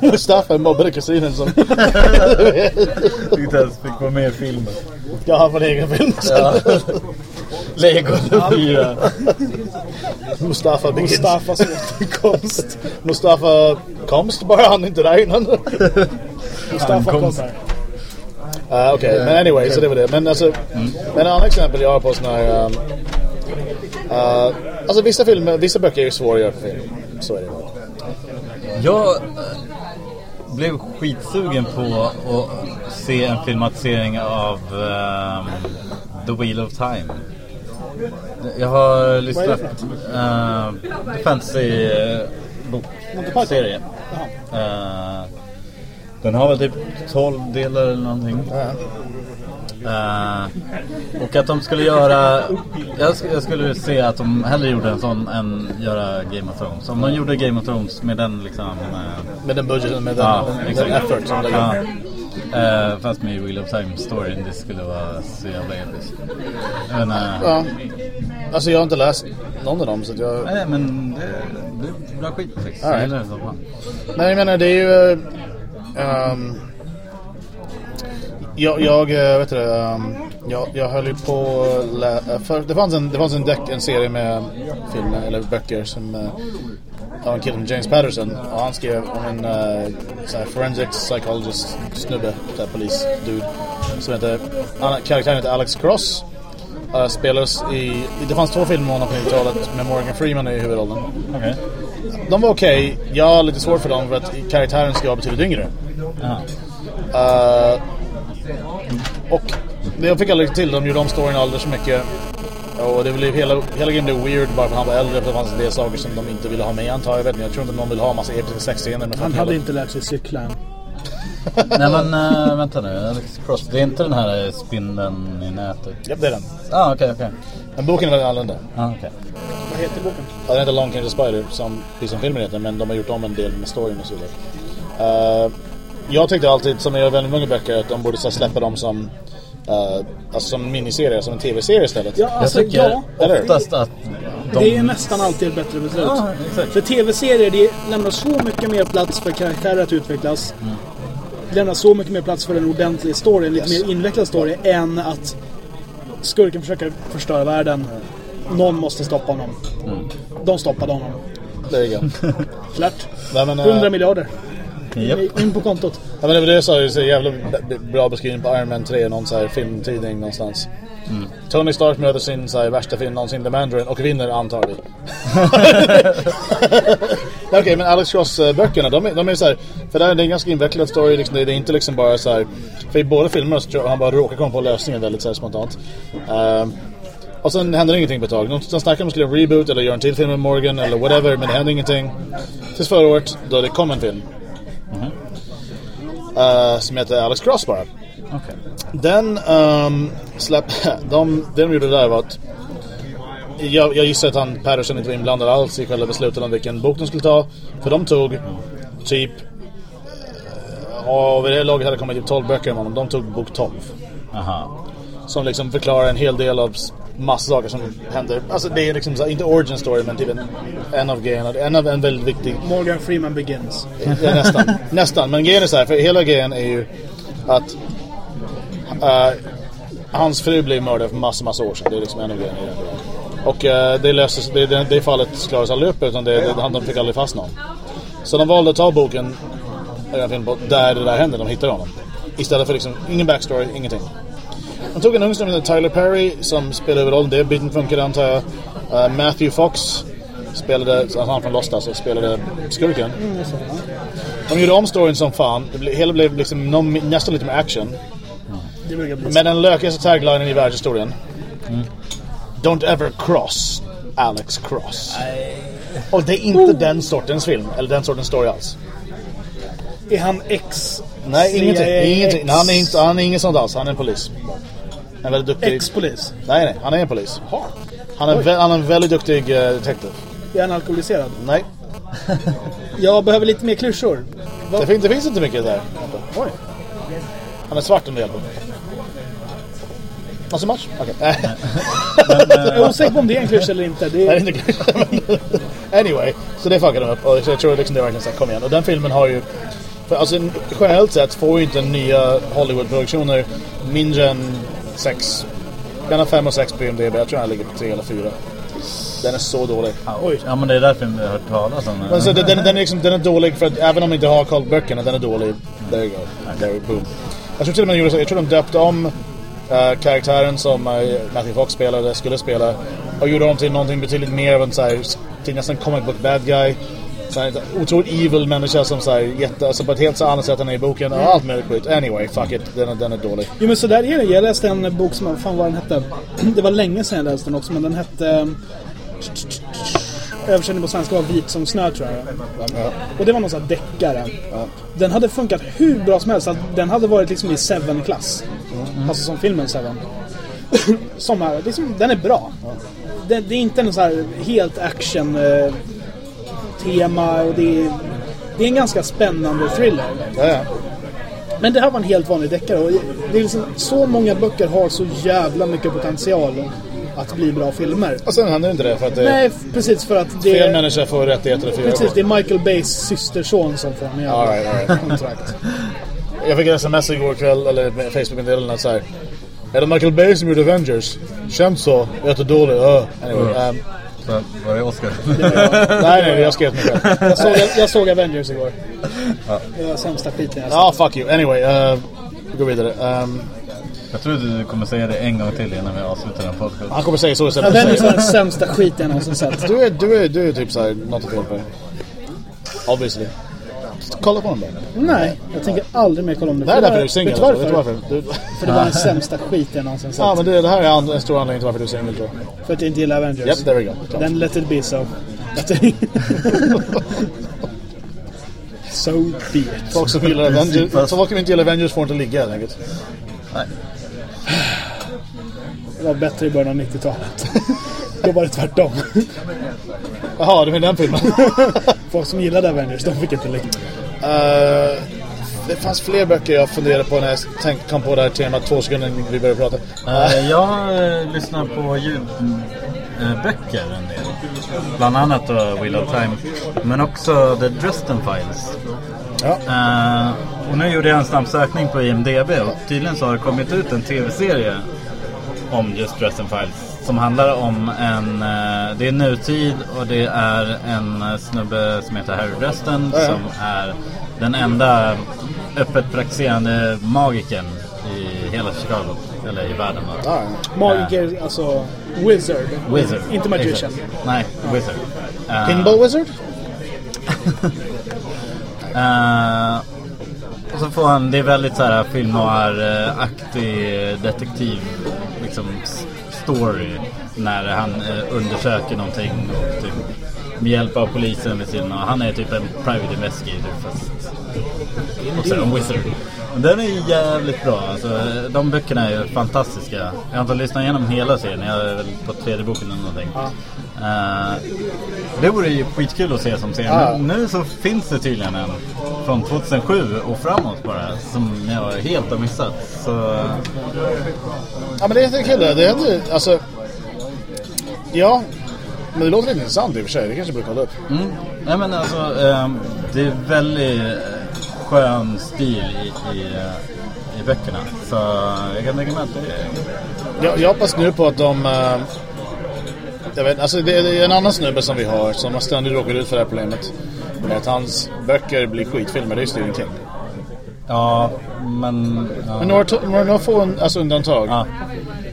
Mustafa mobbade kusinen som... inte ens fick vara med i filmen. Jag har en egen film. Ja. Lego 4. Mustafa begins. Mustafas återkomst. Mustafa komst bara han inte där innan. Uh, Mustafa Ankomst. kommer. Okej, men anyway, så det var det. Men alltså, men ett annat exempel jag har på såna här... Um, uh, alltså vissa filmer, vissa böcker är ju svåra att göra på film. Så är det bara. Jag eh, blev skitsugen på att se en filmatisering av ehm, The Wheel of Time. Jag har lyssnat uh, fantasy bokserie. Uh, den har väl typ 12 delar eller någonting. Eh, och att de skulle göra jag, jag skulle se att de hellre gjorde en sån än göra Game of Thrones. Om de gjorde Game of Thrones med den liksom eh, Med den budgeten, med den, Ja, den, effort som de Ja. Eh, fast med Wheel of Time storyn, det skulle vara så jävla episkt. Men, eh, Ja. Alltså jag har inte läst någon av dem så att jag... Nej men det, det är bra skit faktiskt. All Jag right. gillar det fan. Nej, jag menar det är ju... ehm, jag, jag eh, vet du ehm, jag, jag höll ju på lä- eh, för Det fanns en, det fanns en, deck, en serie med filmer eller böcker som uh, av en kille som James Patterson och han skrev om en uh, sån här forensic psychologist snubbe, så polis dude som heter, karaktären heter Alex Cross uh, spelas i, det fanns två filmer med honom på 90-talet med Morgan Freeman i huvudrollen Okej. de var okej. Jag har lite svårt för dem för att karaktären ska vara betydligt yngre. Ja. Och jag fick aldrig till. De gjorde om storyn alldeles för mycket. Och det blev hela, hela grejen blev weird bara för att han var äldre. För det fanns en del saker som de inte ville ha med antar jag. Vet inte, jag tror inte någon vill ha en massa episka sexscener. Han hade inte lärt sig cykla än. Nej men äh, vänta nu, Alex Cross. Det är inte den här eh, spindeln i nätet? Japp, det är den. Ja ah, okej okej. Men boken är väldigt annorlunda. Ah, okej. Vad heter boken? Ja, den heter Long Came the Spider som precis som filmen heter. Men de har gjort om en del med storyn och så vidare. Eh, jag tyckte alltid, som jag gör väldigt många böcker, att de borde så här släppa dem som, uh, alltså som miniserie, som en tv-serie istället. Ja, Jag alltså tycker ja. Eller? oftast att Det är nästan alltid ett bättre beslut. Ja, exakt. För tv-serier, det lämnar så mycket mer plats för karaktärer att utvecklas. Det lämnar så mycket mer plats för en ordentlig story, en lite Yes. mer invecklad story, än att skurken försöker förstöra världen. Någon måste stoppa honom. De stoppade honom. There you go. Klart. Nej, men, eh, 100 miljarder. Japp. In på kontot. Ja, men det var det jag sa, det är så jävla bra beskrivning på Iron Man 3 någon så här filmtidning någonstans. Tony Stark möter sin så här, värsta film någonsin, The Mandarin, och vinner antar vi. Okej, men Alex Cross-böckerna, de är, de är så här, för det är en ganska invecklad story, liksom, det är inte liksom bara så här, för i båda filmerna så tror jag han bara råkar komma på lösningen väldigt så här, spontant. Ehm, och sen händer ingenting på ett tag. De, de snackar om att skulle göra en reboot eller göra en till film med Morgan eller whatever, men det händer ingenting. Tills förra året, då det kom en film. Eh, som heter Alex Cross bara. Okej. Den um, släpp... De, det de gjorde där var att... Jag, jag gissar att han, Patterson inte var inblandad alls i själva beslutet om vilken bok de skulle ta. För de tog typ... eh, Av det här laget hade kommit typ 12 böcker om honom. De tog bok 12. Aha. Som liksom förklarar en hel del av massa saker som händer. Alltså det är liksom inte origin story men typ en, en av grejerna. En av en väldigt viktig Morgan Freeman begins. Ja, nästan. nästan. Men grejen är så här, för hela grejen är ju att eh, hans fru blev mördad för massa, massa år sedan. Det är liksom en av grejerna i den grejen. Och eh, det löses, det, det, det fallet klarades aldrig upp utan det, det, han de fick aldrig fast någon. Så de valde att ta boken film på, där det där hände, de hittade honom. Istället för liksom, ingen backstory, ingenting. De tog en ung som heter Tyler Perry som spelade huvudrollen. Det biten funkade antar jag. Eh, Matthew Fox spelade, alltså han från Lost alltså, spelade skurken. De gjorde om storyn som fan. Det blev, hela blev liksom någon, nästan lite med action. Så. Med den lökigaste taglinen i världshistorien. Don't ever cross Alex Cross. Och det är inte den sortens film, eller den sortens story alls. Är han ex... Nej, ingenting. Ingenting. Han, är inte, han är inget sånt alls, han är en polis. En väldigt duktig... Ex-polis? Nej, nej, han är en polis. Han är, vä- han är en väldigt duktig uh, detective. Är han alkoholiserad? Nej, Jag behöver lite mer klyschor. det, fin- det finns inte mycket där. Oj. Han är svart hjälper. Not so much? Okej. Jag är osäker på om det är en klyscha eller inte. Det Nej, är... det är inte anyway, så det fuckade de upp. Och jag tror liksom det är verkligen såhär, kom igen. Och den filmen har ju... För alltså generellt sett får ju inte nya Hollywood-produktioner mindre än sex... Mellan fem och sex på IMDB. Jag tror den ligger på tre eller fyra. Den är så dålig. Oj. Ja men det är därför jag har hört talas om den. Men så den, den, är liksom, den är dålig för att även om man inte har kollat böckerna, den är dålig. There you go. There, boom. Jag tror till och med de gjorde så, jag tror de döpte om eh, karaktären som uh, Matthew Fox spelade, skulle spela och gjorde om till någonting betydligt mer av en så här, till nästan comic book bad guy. Så här, otroligt evil människa som här, jätte, alltså på ett helt så annat sätt än i boken och allt möjligt skit. Anyway, fuck it. Den, är- den är dålig. Jo men så där är det. Jag läste en bok som, fan vad den hette? Det var länge sedan jag läste den också men den hette... Översättning på svenska var Vit som snö tror jag. Och det var någon sån här deckare. Den hade funkat hur bra som helst. Den hade varit liksom i Seven-klass. Alltså som filmen Seven. som är, liksom, den är bra. Det, det är inte en så här helt action eh, tema och det är, det är en ganska spännande thriller. Ja, ja. Men det här var en helt vanlig deckare och det är liksom, så många böcker har så jävla mycket potential att bli bra filmer. Och sen händer inte det för att det, Nej, precis för att det fel människa får rättigheter att Precis, det. är Michael Bays systerson som får en All right, all right. kontrakt. Jag fick ett sms igår kväll, eller med Facebook-meddelande så här. Är det Michael Bay som gjorde Avengers? Känns så. Jättedålig. Uh. Anyway, um, Så, var det Oscar? nej, nej, jag skrev mig själv. Jag såg, jag såg Avengers igår. Det var sämsta skiten jag sett. Ja, fuck you. Anyway, uh, vi går vidare. Um, Jag tror du kommer säga det en gång till innan vi avslutar den podcasten. han kommer säga så istället. Avengers var den sämsta skiten jag någonsin sett. Du är, du är, du är typ såhär, något fel på dig. Obviously. Kolla på den bara. Nej, jag tänker aldrig mer kolla om det. Det här är För därför du är singel. alltså. Vet du varför? varför? Du, För det var den sämsta skiten jag någonsin sett. ja, men det, det här är en stor anledning till varför du är singel tror jag. För att jag inte gillar Avengers. Yep, there we go. Then let it be so. so be it. Folk som gillar Avengers, så folk som inte gillar Avengers får inte ligga helt enkelt. Nej. Det var bättre i början av 90-talet. Då var det tvärtom. Jaha, du menar den filmen? Folk som gillade Avengers, de fick inte ligga. Eh, det fanns fler böcker jag funderade på när jag tänkte, kom på det här temat två sekunder innan vi började prata. Eh, jag har eh, lyssnat på ljud, eh, böcker en del. Bland annat då Wheel of Time. Men också The Dresden Files. Ja. Eh, och nu gjorde jag en snabb sökning på IMDB och tydligen så har det kommit ut en tv-serie om just Dresden Files. Som handlar om en, eh, det är nutid och det är en snubbe som heter Harry Dresden Ja, ja. som är den enda öppet praktiserande magikern i hela Chicago. Eller i världen då. Ja, Magiker, alltså wizard. Wizard. Inte magician. Exakt. Nej, Wizard. Eh, Pinball Wizard? Eh, och så får han, det är väldigt så här film noir-aktig detektiv liksom story. När han eh, undersöker någonting och typ med hjälp av polisen vid sidan. Han är typ en private investigator fast och är de wizard. Den är jävligt bra. Alltså, de böckerna är ju fantastiska. Jag har inte lyssnat igenom hela serien. Jag är väl på tredje boken eller någonting. Eh, det vore ju skitkul att se som. Ja. Men nu så finns det tydligen en från 2007 och framåt bara. Som jag helt har missat. Så Ja men det är jättekul det. Det händer alltså... Ja. Men det låter intressant i och för sig. Det kanske borde kolla upp. Mm. Nej men alltså, ehm, det är väldigt eh, skön stil i, i, eh, i böckerna. Så jag kan tänka mig att det är... Jag, jag hoppas nu på att de... jag vet, alltså det, är en annan snubbe som vi har som har ständigt råkat ut för det här problemet. Att hans böcker blir skitfilmer. Det är Stephen King. Ja, men... Ja. Men några, några, några få alltså undantag. Ja.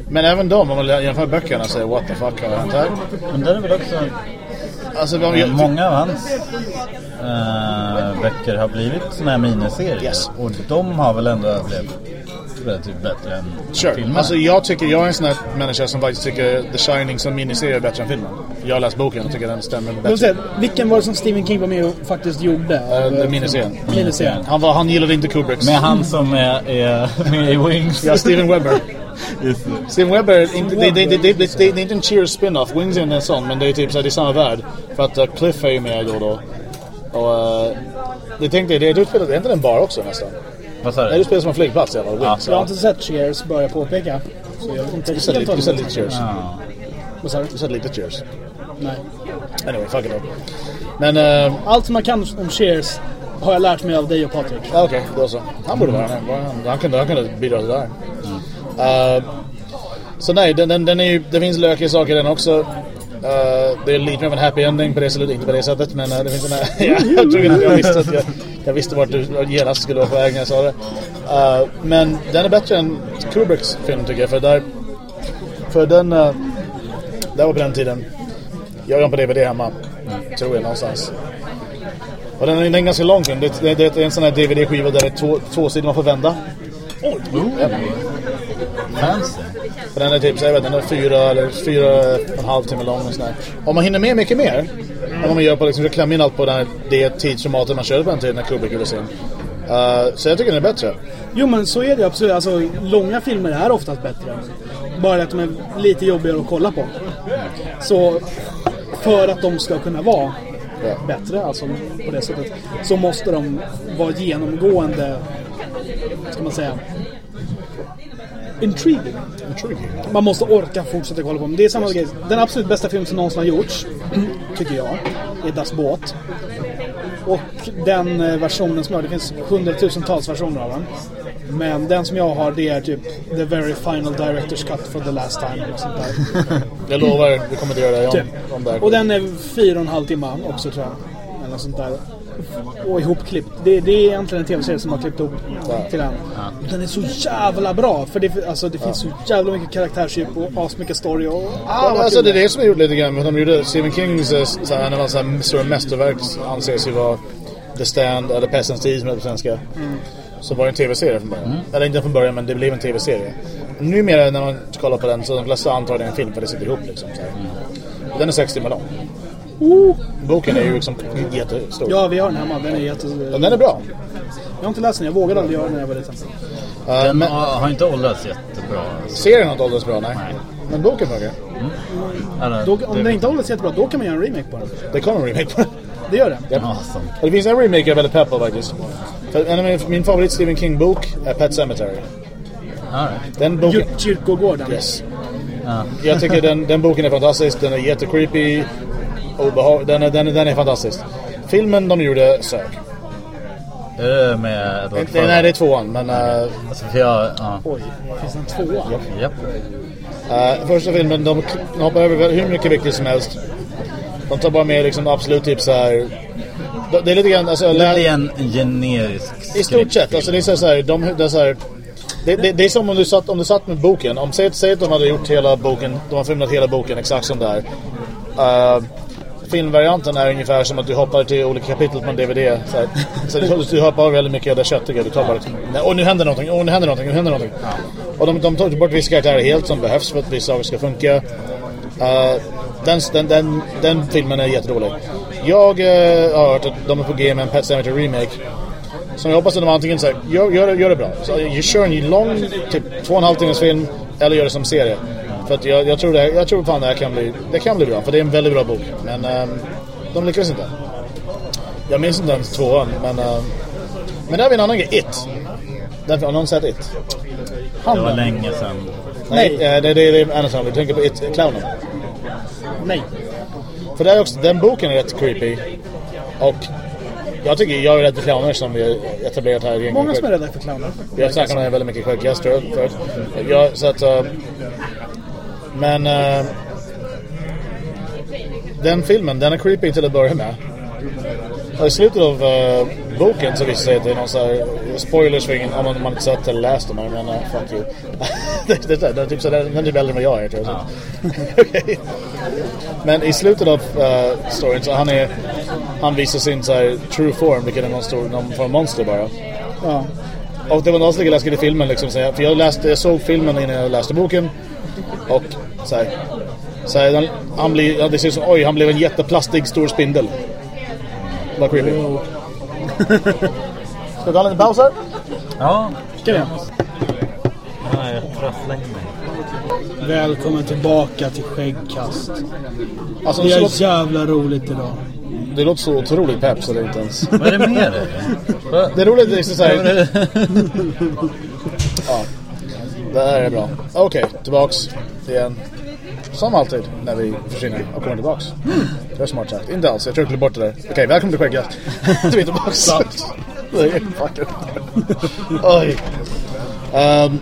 Men även de, om man jämför böckerna och säger what the fuck har hänt här? Men den är väl också... Alltså, vi- Många av hans eh, böcker har blivit såna här miniserier. Yes. Och de har väl ändå överlevt relativt bättre än Sure. filmerna. Alltså jag tycker, jag är en sån här människa som faktiskt tycker The Shining som miniserie är bättre än filmen. Jag har läst boken och tycker den stämmer bättre. säga, vilken var det som Stephen King var med och faktiskt gjorde? Uh, the miniserien. Miniserien. Han, var, han gillade inte Kubricks. Med han som är, är med i Wings. Ja, Steven Webber. Just det. Steven Webber, det, är inte en Cheers spin-off. Wings är en sån, men det är typ så här, det är samma värld. För att uh, Cliff är ju med då då. Och uh, det tänkte jag, det är utspelat, är inte den bar också nästan? Vad sa Nej, det du? utspelas som en flygplats i alla fall. Wings. Jag har Ja. inte sett Cheers, bör jag påpeka. Så jag vet inte Du sa helt lite, du lite Cheers. Ja. Vad sa du? Du sa lite Cheers. Nej. Anyway, fuck it up. Men, uh, Allt som man kan om Cheers har jag lärt mig av dig och Patrik. Ja, Okej, då så. Han borde vara här. Var Han, han, kunde, han kunde bidra till det där. Eh, så nej, den, den, den är ju, det finns lökiga saker i den också. Eh, det är lite av en happy ending på det sättet, inte på det sättet. Men eh, det finns en här, jag tror inte att jag visste att jag, jag visste vart du genast skulle vara på väg när jag sa det. Eh, men den är bättre än Kubricks film tycker jag. För, där, för den, uh, där var på den tiden. Jag har den på DVD hemma. Tror jag någonstans. Och den är, den är ganska lång film. Det, det, det är en sån här DVD-skiva där det är två, två sidor man får vända. Fancy. För den är typ jag vet, den är fyra eller fyra och en halv timme lång och. Om man hinner med mycket mer än vad man gör på liksom, klämma in allt på den det tidsformatet man körde på den tiden när Kubrick gjorde sin. Uh, så jag tycker den är bättre. Jo men så är det absolut. Alltså, långa filmer är oftast bättre. Bara att de är lite jobbigare att kolla på. Så för att de ska kunna vara Ja. bättre, alltså på det sättet, så måste de vara genomgående, ska man säga, intriguing. Intriguing. Man måste orka fortsätta kolla på dem. Det är samma grej. Den absolut bästa film som någonsin har gjorts, tycker jag, är Das Båt. Och den eh, versionen som jag har, det finns hundratusentals versioner av den. Men den som jag har, det är typ The Very Final Director's Cut for the Last Time. Och, sånt där. Jag lovar, vi kommer att göra det om, Typ. om det och den är fyra och en halv timme också tror jag. Eller sånt där. Och ihopklippt. Det, det är egentligen en tv-serie som har klippt ihop till den. Den är så jävla bra. För det, alltså, det finns så jävla mycket karaktärsdjup och asmycket story. Och, Ah, men alltså, det är det som jag gjorde lite grann. De gjorde Stephen Kings eh, så här, en av hans så här stora mästerverk anses ju vara The Stand, eller Pestens tid som det heter på svenska. Så var det en tv-serie från början. Eller inte från början, men det blev en tv-serie. Numera när man kollar på den så de flesta är en film för det sitter ihop liksom. Så här. Den är 60 timmar lång. Boken är ju liksom jättestor. Ja, vi har den hemma. Den är jätte... Men den är bra. Jag har inte läst den. Jag vågade aldrig göra den när jag var liten. Uh, Den men, har, inte åldrats jättebra. Alltså. serien har inte åldrats bra, nej. Men boken funkar. Eller, Då, om det- den inte sig jättebra, då kan man göra en remake på den. Det kommer en remake på den. Det gör det. Japp. Awesome. Det finns en remake jag är väldigt pepp på faktiskt. För en av min, favorit Stephen King-bok är Pet Sematary. All right. Den boken... Kyr- Kyrkogården. Yes. Ja. Jag tycker den, den boken är fantastisk. Den är jättecreepy. Obehag, den, är, den, är- den är fantastisk. Filmen de gjorde sög. Är det med Edward Det, nej, det är tvåan, men... Uh, Alltså, för jag... Ja. Oj, finns det en tvåa? Japp. uh, första filmen, de de hoppar över hur mycket viktigt som helst. De tar bara med liksom absolut typ så här. Det är lite grann... Alltså, Det blir en generisk I stort sett. Alltså det är så så här, de, det är så här det, det, det är som om du satt, om du satt med boken. Om säg, säg att de hade gjort hela boken, de har filmat hela boken exakt som det är. Uh, filmvarianten är ungefär som att du hoppar till olika kapitel på en DVD. Så, här. så du, du hoppar av väldigt mycket av det köttiga. Du tar bara liksom, och nu händer någonting, och nu händer någonting, och nu händer någonting. Och de, de tog bort vissa karaktärer helt som behövs för att vissa saker ska funka. Uh, den, den, den, den filmen är jätterolig. Jag uh, har hört att de är på G med en Pet Sematary remake. Så jag hoppas att de antingen säger, gör, gör, det- gör det bra. Så, eh, kör en lång, typ två och en halv timmes film, eller gör det som serie. För att jag, jag tror det, jag tror fan det här kan bli, det kan bli bra, för det är en väldigt bra bok. Men ehm, de lyckas inte. Jag minns inte ens tvåan, men... ehm, men där har vi en annan grej, It. Den, har någon sett It? Det var länge sedan. Nej, eh, det, det, det är Anderson, vi tänker på It, clownen. Nej. För det är också, den boken är rätt creepy. Och jag tycker jag är rädd för clowner som vi etablerat här i. Många som är rädda för clowner. Vi har snackat om det väldigt mycket tror jag. Jag, så att, eh, men eh, den filmen, den är creepy till att börja med. Och i slutet av eh, boken så visar det sig att det är någon så här spoilers för ingen om man, man inte sett eller läst dem. Men uh, fuck you. det, det, det, typ så där, den är typ äldre än vad jag är tror jag. så. Okej. Men i slutet av uh, storyn så han är han visar sin så här, true form vilket är någon, stor, någon form av monster bara. Ja. Och det var något lika läskigt i filmen liksom. Så jag, för jag, läste, jag såg filmen innan jag läste boken. Och så här, så här, han blir, ja, det ser ut som, oj, han blev en jätteplastig stor spindel. Vad creepy. Ska vi ta en liten paus här? Ja. Ska vi? ja jag tror jag slänger mig. Välkommen tillbaka till Skäggkast. Alltså, Det är låter, jävla roligt idag. det låter så otroligt pepp så det är inte ens... Vad är det med dig? Det är roligt liksom så här, ja. Det här är bra. Okej, tillbaks igen. Som alltid när vi försvinner och kommer tillbaks. Det var smart sagt. Inte alls, jag tror jag bort det där. Okej, välkommen till Skäggast. Vi är tillbaks. Det är fucking... Oj. Ehm,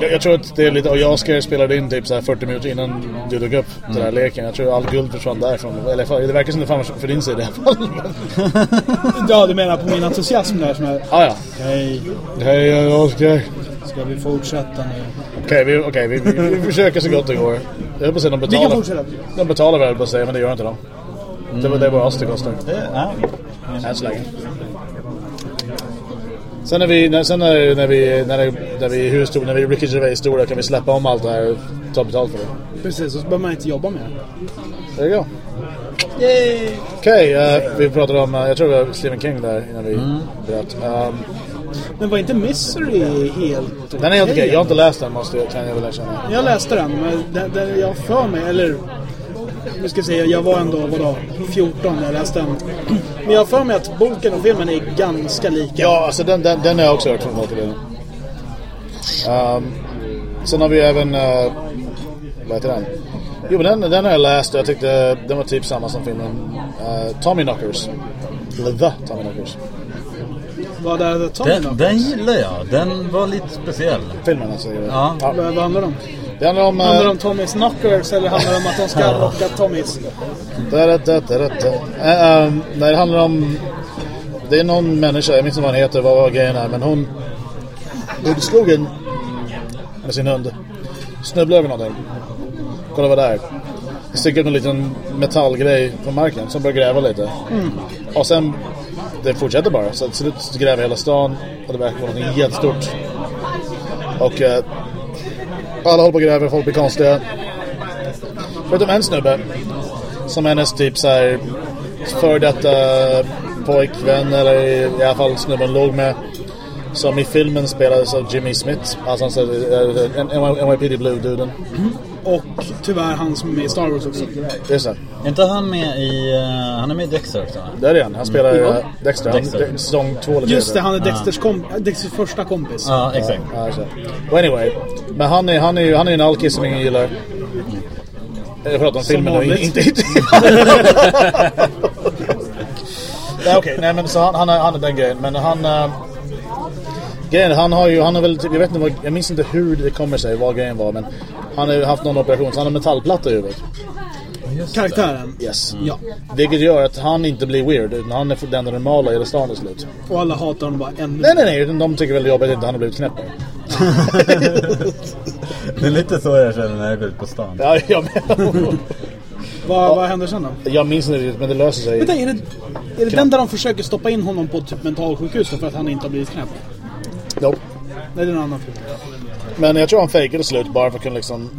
jag, jag tror att det är lite, och jag och Oskar spelade in typ så här 40 minuter innan du dök upp den här leken. Jag tror all guld försvann därifrån. Eller det verkar som det fanns för din sida i alla fall. Ja, du menar på min entusiasm där som är... ah, ja. Hej, Hej, Oskar. ska vi fortsätta nu? Okej, vi, okej, vi, vi, vi försöker så gott det går. Jag höll på att säga de Vi betalar. kan fortsätta. De betalar väl på att säga, men det gör inte de. Det, var- det är bara oss det kostar. Det-. Än så länge. Sen när vi, när, sen när, när vi, när, det, när vi, hur stor, när vi Ricky Gervais stora kan vi släppa om allt det här och ta betalt för det. Precis, och så behöver man inte jobba med det. There you go. Yay! Okej, eh, vi pratade om, eh, jag tror det var Stephen King där innan vi bröt. Um, Men var inte Misery helt den är helt okej, jag har inte läst den måste jag, kan jag väl erkänna. Jag läste den, men den, den, jag för mig, eller... Nu ska jag säga, jag var ändå, vadå, 14 när jag läste den. Men jag har för mig att boken och filmen är ganska lika. Ja, alltså den, den, den har jag också hört från folk. Um, sen har vi även, uh, vad heter den? Jo, men den, den har jag läst och jag tyckte den var typ samma som filmen uh, Tommy Knockers. Eller The Tommy Knockers. Vad är det Tommy Den, då? den gillar jag. Den var lite speciell. Filmen alltså. Ja. Vad, vad handlar det om? Det handlar om... Handlar det om Tommys knockers eller handlar det om att de ska rocka Tommys? Uh, um, nej, det handlar om... Det är någon människa, jag minns inte vad hon heter, vad var grejen är, men hon... Går till skogen med sin hund. Snubblar över någonting. Kolla vad det är. Sticker upp en liten metallgrej från marken som börjar gräva lite. Och sen... Det fortsätter bara. Så till slut gräver hela stan och det verkar vara någonting jättestort. Och... eh, alla håller på och gräver, folk blir konstiga. Förutom en snubbe som hennes typ så här för detta pojkvän eller i alla fall snubben låg med som i filmen spelades av Jimmy Smith alltså en NYPD Blue-duden Och tyvärr han som är med i Star Wars också. Det är inte han med i... eh, han är med i Dexter också? va? Där är han. Han spelar Mm. uh, Dexter. Han, Dexter. De, säsong två eller tre. Just det, han är Dexters, kom, Dexters första kompis. Ja, exakt. Ja. Och anyway. Men han är, han är ju han är en alkis som ingen gillar. Jag pratar om filmen och inte... Nej okej, nej men så han, han, är, han är den grejen. Men han... Uh, grejen han har ju, han har väl, typ- jag vet inte vad, jag minns inte hur det kommer sig, vad grejen var. Men han har ju haft någon operation så han har metallplatta i huvudet. Karaktären. Yes. Ja. Vilket gör att han inte blir weird, utan han är den normala i hela stan till slut. Och alla hatar honom bara ännu Nej, nej, nej, utan de tycker väl det är jobbigt att inte han har blivit knäpp. Det är lite så jag känner när jag går ut på stan. Ja, jag med. Vad, vad händer sen då? Jag minns inte riktigt, men det löser sig. Vänta, är det, är det den där de försöker stoppa in honom på typ mentalsjukhus för att han inte har blivit knäpp? Nope. Nej, det är en annan film. Men jag tror han fejkade slut bara för att kunna liksom...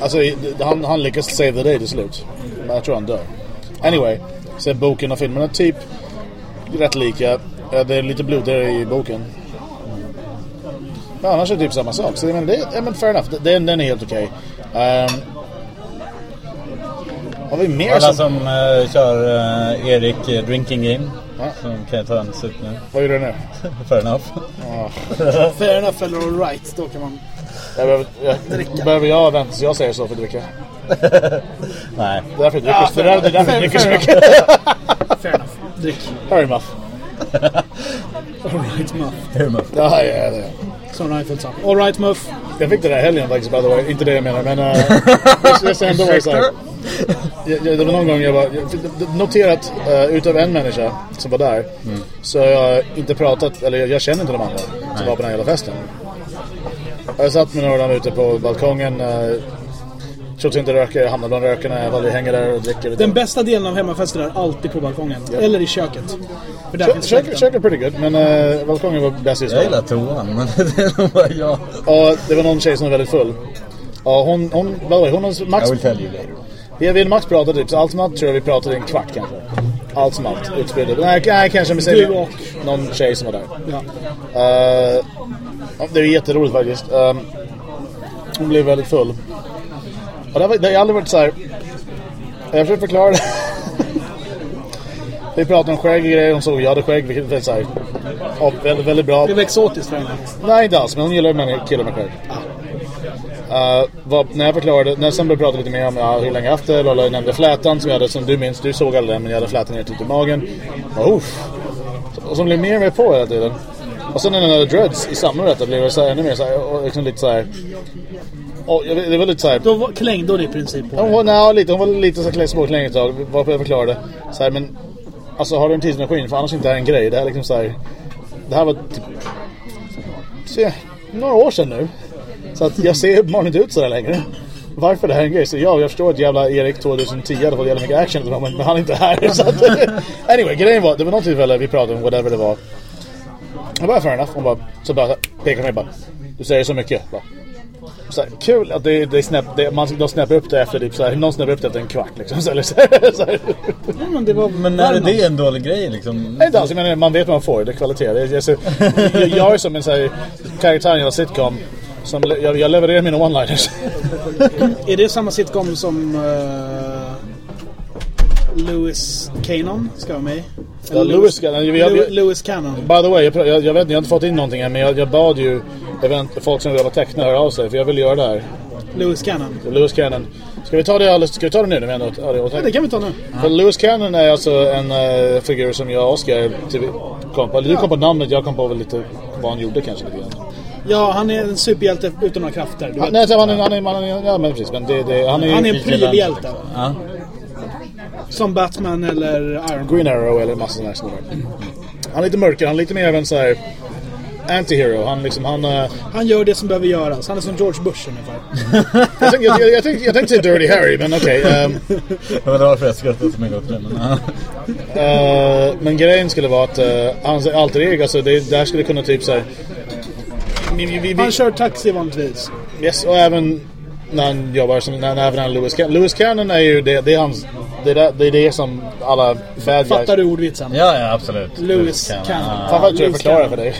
Alltså, han, han lyckas save the day till slut. Men jag tror han dör. Anyway, så är boken och filmen är typ rätt lika. Eh, Det är lite blodigare i boken. Men annars är det typ samma sak. Så jag menar, det, är- men fair enough. Den, den är helt okej. Ehm, har vi mer Alla som... som uh, kör uh, Erik uh, Drinking Game. Ja. Som kan jag ta en sup nu. Vad gjorde du nu? Fair enough. Fair enough eller alright, då kan man... Jag behöver, jag, behöver jag vänta så jag säger så för att dricka? Nej. Det är därför jag dricker, Ja, det är där- det är därför jag fair- dricker så fair mycket. Fair enough. Drick. Fair enough. Alright muff. Hur man- Ja, ja, ja, det. Som Reinfeldt sa. Alright muff. Jag fick det där helgen faktiskt by the way. Inte det jag menar men... Uh, jag ser ändå var så här, jag, jag, Det var någon gång jag bara... Jag fick noterat uh, utav en människa som var där. Så har jag inte pratat, eller jag, jag känner inte de andra som var på den här hela festen. Jag satt med några av dem ute på balkongen. Uh, Trots inte röka, jag hamnar bland rökarna. Jag hänger där och dricker. Den bästa delen av hemmafester är alltid på balkongen. Eller i köket. Där är pretty good, men uh, balkongen var bäst Jag gillar toan, men det är nog bara jag. Och det var någon tjej som var väldigt full. Ja, hon, hon, by the way, hon har max... I will tell you later. Vi vi hade max pratat typ, så allt som allt tror jag vi pratade en kvart kanske. Allt som allt, utspritt. Nej, nej kanske med Du och- någon tjej som var där. Ja. Uh, det är jätteroligt faktiskt. Um, hon blev väldigt full. Och det, var, det har aldrig varit så här. Jag försöker förklara det. Vi pratade om skägg och grejer. Hon såg jag hade skägg, vilket var så här. Ja, väldigt, väldigt bra. Det var exotiskt för henne. Nej, inte alls. Men hon gillar män, killar med skägg. Uh, vad, när jag förklarade, när jag sen började prata lite mer om ja, hur länge jag haft det, eller jag nämnde flätan som jag hade, som du minns, du såg aldrig den, men jag hade flätan ner till magen. Och, uff. och som blev mer och mer på hela tiden. Och sen när den hade dreads i samma rätt blev det så här, ännu mer så här, och liksom lite så här. Och det var lite så här. Då klängde hon i princip på Hon var, nej, lite, hon var lite så här småklängig ett tag, varpå jag förklarade. Så här, men alltså har du en tidsmaskin, för annars är inte det här en grej. Det här är liksom så här. Det här var typ, se, några år sedan nu. Så att jag ser uppenbarligen inte ut så där längre. Varför det här är en grej? Så ja, jag förstår att jävla Erik 2010 hade fått jävla mycket action men han är inte här. Så att, anyway, grejen var, det var något tillfälle vi pratade om whatever det var. Jag bara fair enough. Hon bara, så bara pekar mig bara. Du säger så mycket. Bara. Så här, kul att det, det snäpp, det, man, de snäpper upp det efter typ så här, någon snäpper upp det efter en kvart liksom. Så, eller, så här, så här. Ja, men det var Men när är det en dålig grej liksom? Nej, inte alls. Jag menar, man vet vad man får. Det är kvalitet. Det är, jag, ser- jag, jag är som en så här, karaktär i en sitcom. Som, jag, jag levererar mina one-liners. Är det samma sitcom som uh, Louis Cannon ska vara med? Ja, Louis Cannon. Jag- jag- Louis, Louis Cannon. By the way, jag, jag, jag vet inte, jag har inte fått in någonting än. Men jag, jag bad ju inte, folk som vill vara teckna höra av sig. För jag vill göra det här. Louis Cannon. Lewis Cannon. Ska vi ta det alldeles, ska vi ta det nu när vi ändå Ja, det kan vi ta nu. För Lewis Cannon är alltså en uh, figur som jag och Oscar typ, kom på. Du kom på namnet, jag kom på väl lite vad han gjorde kanske lite grann. Ja, han är en superhjälte utan några krafter. Du Han, vet. nej, han är, han är, han är, ja men precis. Men det, det, han är, Han är en prylhjälte. Ja. Som Batman eller Iron Man. Green Arrow eller massa sådana här snubbar. Han är lite mörkare, han är lite mer av en så här anti-hero. Han liksom, han... Uh, Han gör det som behöver göras. Han är som George Bush ungefär. jag, tänkte, jag, jag, jag, tänkte, jag tänkte säga Dirty Harry, men okej. ehm, Det var därför jag skrattade så mycket åt det. Men, eh, men grejen skulle vara att uh, hans alter ego, alltså det, det här skulle kunna typ så här... Vi, vi, vi, vi, Han kör taxi vanligtvis. yes, och även när han jobbar som, när, när även han Lewis Cannon. Lewis Cannon är ju det, det är hans... Det är det, det, är det som alla bad guys... Fattar du ordvitsen? ja, ja, absolut. Kan- Cannon. ja. Jag tror jag Lewis förklarar för dig.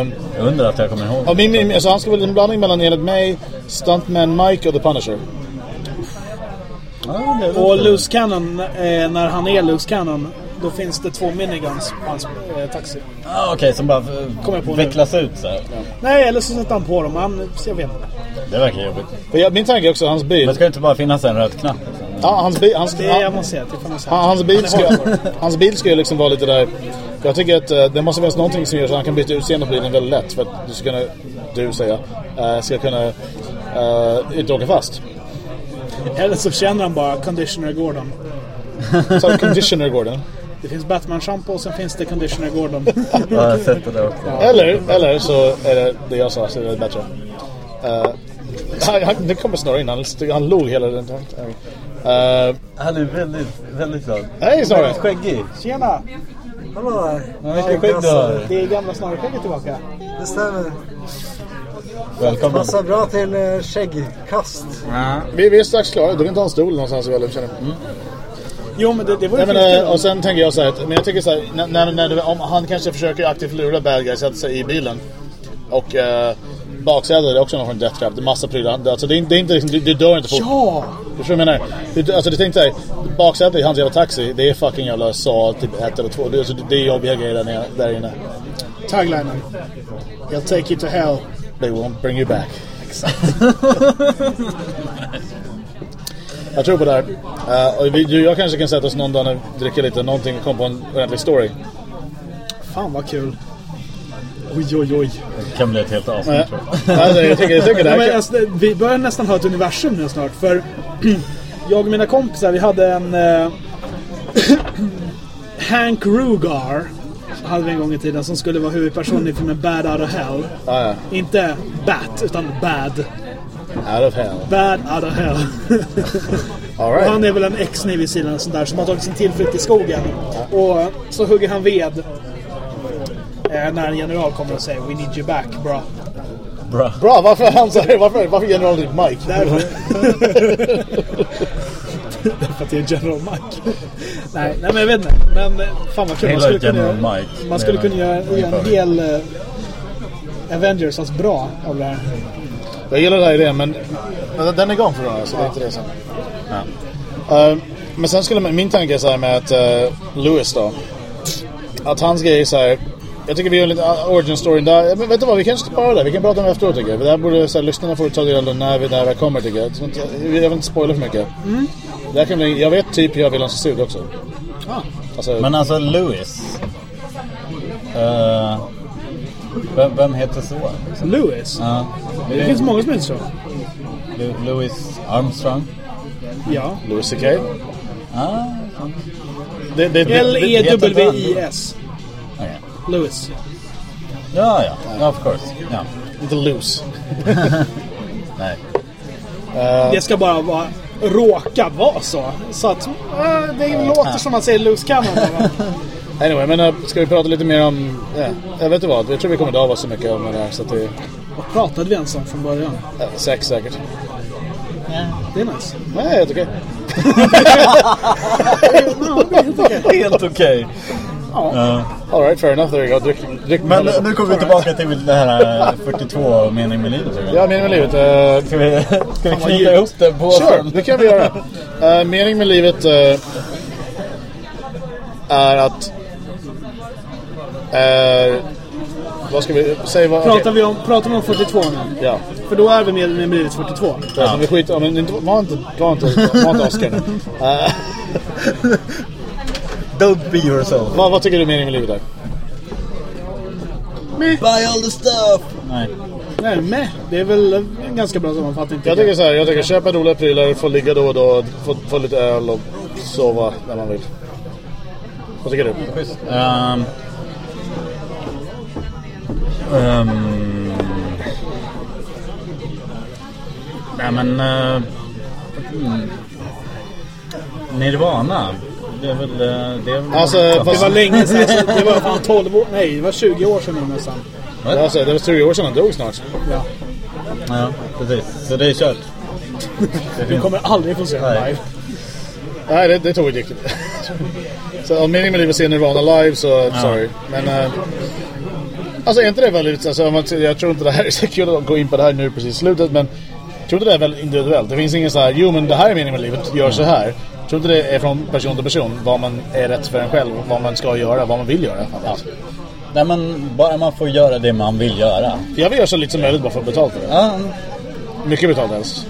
Um, Jag undrar att jag kommer ihåg. och min, min, alltså han ska väl en blandning mellan enligt mig, Stuntman Mike och The Punisher. Ja, är Och Loose Cannon, eh, när han är Loose Cannon, då finns det två miniguns på hans eh, taxi. Ah, Okej, som bara Kommer jag på nu. vecklas ut så här. Nej, eller så sätter han på dem. Han, jag vet inte. Det verkar jobbigt. För jag, min tanke är också hans bil. Men ska det inte bara finnas en röd knapp? Liksom? Ja, hans bil, hans, Det är avancerat, det säga. han, hans, bil ska, hans bil ska ju liksom vara lite där... Jag tycker att eh, det måste finnas någonting som gör så att han kan byta utseende på bilen väldigt lätt. För att du ska kunna, du säger jag, eh, ska kunna eh, inte åka fast. Eller så känner han bara Conditioner Gordon. Så conditioner Gordon. Det finns Batman-shampoo och sen finns det Conditioner Gordon. Ja, jag har sett det också. Eller, eller så är det det jag sa så är det bättre. Uh, han, det kommer snarare in. Han, han log hela den tiden. Uh, Han är väldigt, väldigt glad. Hej Snorre! Väldigt skäggig. Tjena! Hallå där. Ja, vilken skägg du har. Det är gamla Snorre-skägget tillbaka. Det stämmer. Välkommen. Passar bra till eh, skäggkast. vi, vi är strax klara. Du kan ta en stol någonstans väl, känner jag. Jo, men det, det var ju Nej, men, eh, och sen tänker jag så här, att- men jag tycker så här, när, när, när om han kanske försöker aktivt lura bad guys sätta sig i bilen. Och uh, baksätet är också någon från Death Trap. Det är massa prylar. Alltså det är, inte- det är inte liksom, du, du dör inte fort. Ja! Du förstår vad jag menar? Du, alltså du tänkte dig, baksätet i hans jävla taxi, det är fucking jävla SA typ 1 eller 2. Det, alltså, det är jobbiga grejer där, nere, där inne. Taglinen. He'll take you to hell. They won't bring you back. jag tror på det här. Eh, och vi, du och jag kanske kan sätta oss någon dag och dricka lite någonting och komma på en ordentlig story. Fan vad kul. Oj, oj, oj. Det kan bli ett helt avsnitt Nej. tror jag. Alltså, jag tycker, jag tycker det här men, alltså, vi börjar nästan ha ett universum nu snart. För jag och mina kompisar, vi hade en... Eh, Hank Rugar. Hade vi en gång i tiden som skulle vara huvudperson i filmen Bad Out of Hell. Ja, ja. Inte Bat, utan Bad. Out of hell. Bad Out of Hell. All Och han right. är väl en ex-Navy Seal eller sånt där som har tagit sin tillflykt i skogen. Och så hugger han ved. Eh, när en general kommer och säger We need you back bra. Bra. Bra, varför han här, varför, varför general typ Mike? Därför. Därför att det är General Mike. nej, nej, men jag vet inte. Men eh, fan vad kul. Man skulle kunna, General göra- Mike. man skulle kunna göra, en hel eh, Avengers, alltså bra av det här. Jag gillar den här idén men, men den är igång för då, så det är inte det sen. Ja. Eh, men sen skulle man, min tanke är så här med att uh, Lewis då. Att hans grej är så här. Jag tycker vi gör lite uh, origin story där. Men vet du vad, vi kanske sparar det. Vi kan prata om det efteråt tycker jag. Det här borde så här, lyssnarna får ta del av när vi, när vi kommer tycker jag. Så att jag. Vill inte spoila för mycket. Det här kan bli, jag vet typ hur jag vill den ser ut också. Ah. Alltså, Men alltså Lewis. Eh, vem, vem heter så? Liksom? Lewis. Ja. Det finns många som heter så. Lu- Louis Armstrong. Ja. Louis CK. Ah, Det, det, det, L-E-W-I-S. Lewis. Ja, ja. ja. Of course. Ja. inte loose. Nej. Det ska bara vara råka vara så. Så att eh, det låter som man säger loose cannon. va? Anyway, men uh, ska vi prata lite mer om... Ja, jag vet inte vad. Jag tror vi kommer inte av oss så mycket om det här. Så att det, Vad pratade vi ens om från början? uh, sex säkert. Det är nice. Nej, helt okej. Helt okej. Ja. Alright, fair enough. There you go. Drick, drick Men nu kommer vi tillbaka till det här eh, 42 mening med livet. Ja, meningen med livet. Uh, Ska vi, ska vi knyta ihop den på sure, det kan vi göra. Uh, meningen med livet uh, är att... Uh, vad ska vi säga? Vad, Pratar, okej. vi om, pratar vi om 42 nu? Ja. För då är vi med med livet 42. Ja. Så vi skiter, men var inte, var inte, var inte Oscar nu. Uh, Don't be yourself. vad, vad tycker du meningen med livet är? Buy all the stuff. Nej. Nej, med. Det är väl en ganska bra sammanfattning. Jag tycker så här, jag tycker köpa roliga prylar, få ligga då och då, få, få lite öl och sova när man vill. Vad tycker du? Ehm. Ehm. Nej men... mm. Nirvana. Det är väl... eh, Det är väl Alltså, Det var länge sedan. Alltså, det var fan 12 år. Nej, det var 20 år sedan nu nästan. What? Alltså, det var 20 år sedan han dog snart. Ja. Ja, precis. Så det är kört. Finns... kommer aldrig få se honom Nej. live. Nej, det, det tog ett riktigt. Så om meningen med livet är att se Nirvana live så sorry. Men... Uh, Alltså är inte det väldigt, alltså, jag tror inte det här är så kul att gå in på det här nu precis i slutet men jag tror inte det är väldigt individuellt. Det finns ingen så här, jo men det här är meningen med livet, gör så här. Jag tror inte det är från person till person vad man är rätt för en själv, vad man ska göra, vad man vill göra. Ja. Nej men bara man får göra det man vill göra. För jag vill göra så lite som möjligt bara för att få betalt för det. Ja, Mycket betalt helst.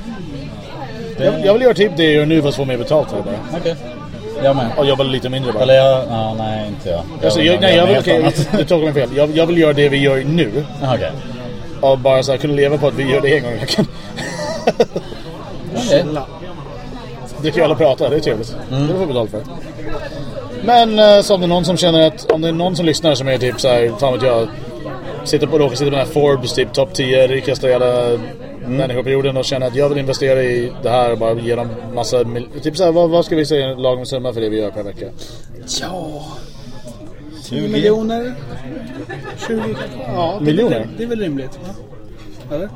det... Jag, jag vill göra typ det jag gör nu fast få mer betalt för det bara. Okej. Jag med. Och jobba lite mindre bara. Eller jag... Ja, nej inte jag. Alltså, vill jag, nej, jag vill, okej, annat. du tolkar mig fel. Jag, jag vill göra det vi gör nu. Okej. Och bara så här, kunna leva på att vi gör det en gång i veckan. Okej. Det är kul att prata, det är trevligt. Det får vi betalt för. Men eh, så om det är någon som känner att, om det är någon som lyssnar som är typ så här, fan vet jag, sitter på, råkar sitta på den här Forbes typ topp 10 rikaste jävla människor på jorden och känner att jag vill investera i det här och bara ge dem massa, typ så här, vad, vad ska vi säga lagom summa för det vi gör per vecka? Ja... 10 miljoner? 20 Ja, det Miljoner? väl- Det är väl rimligt? va? Eller?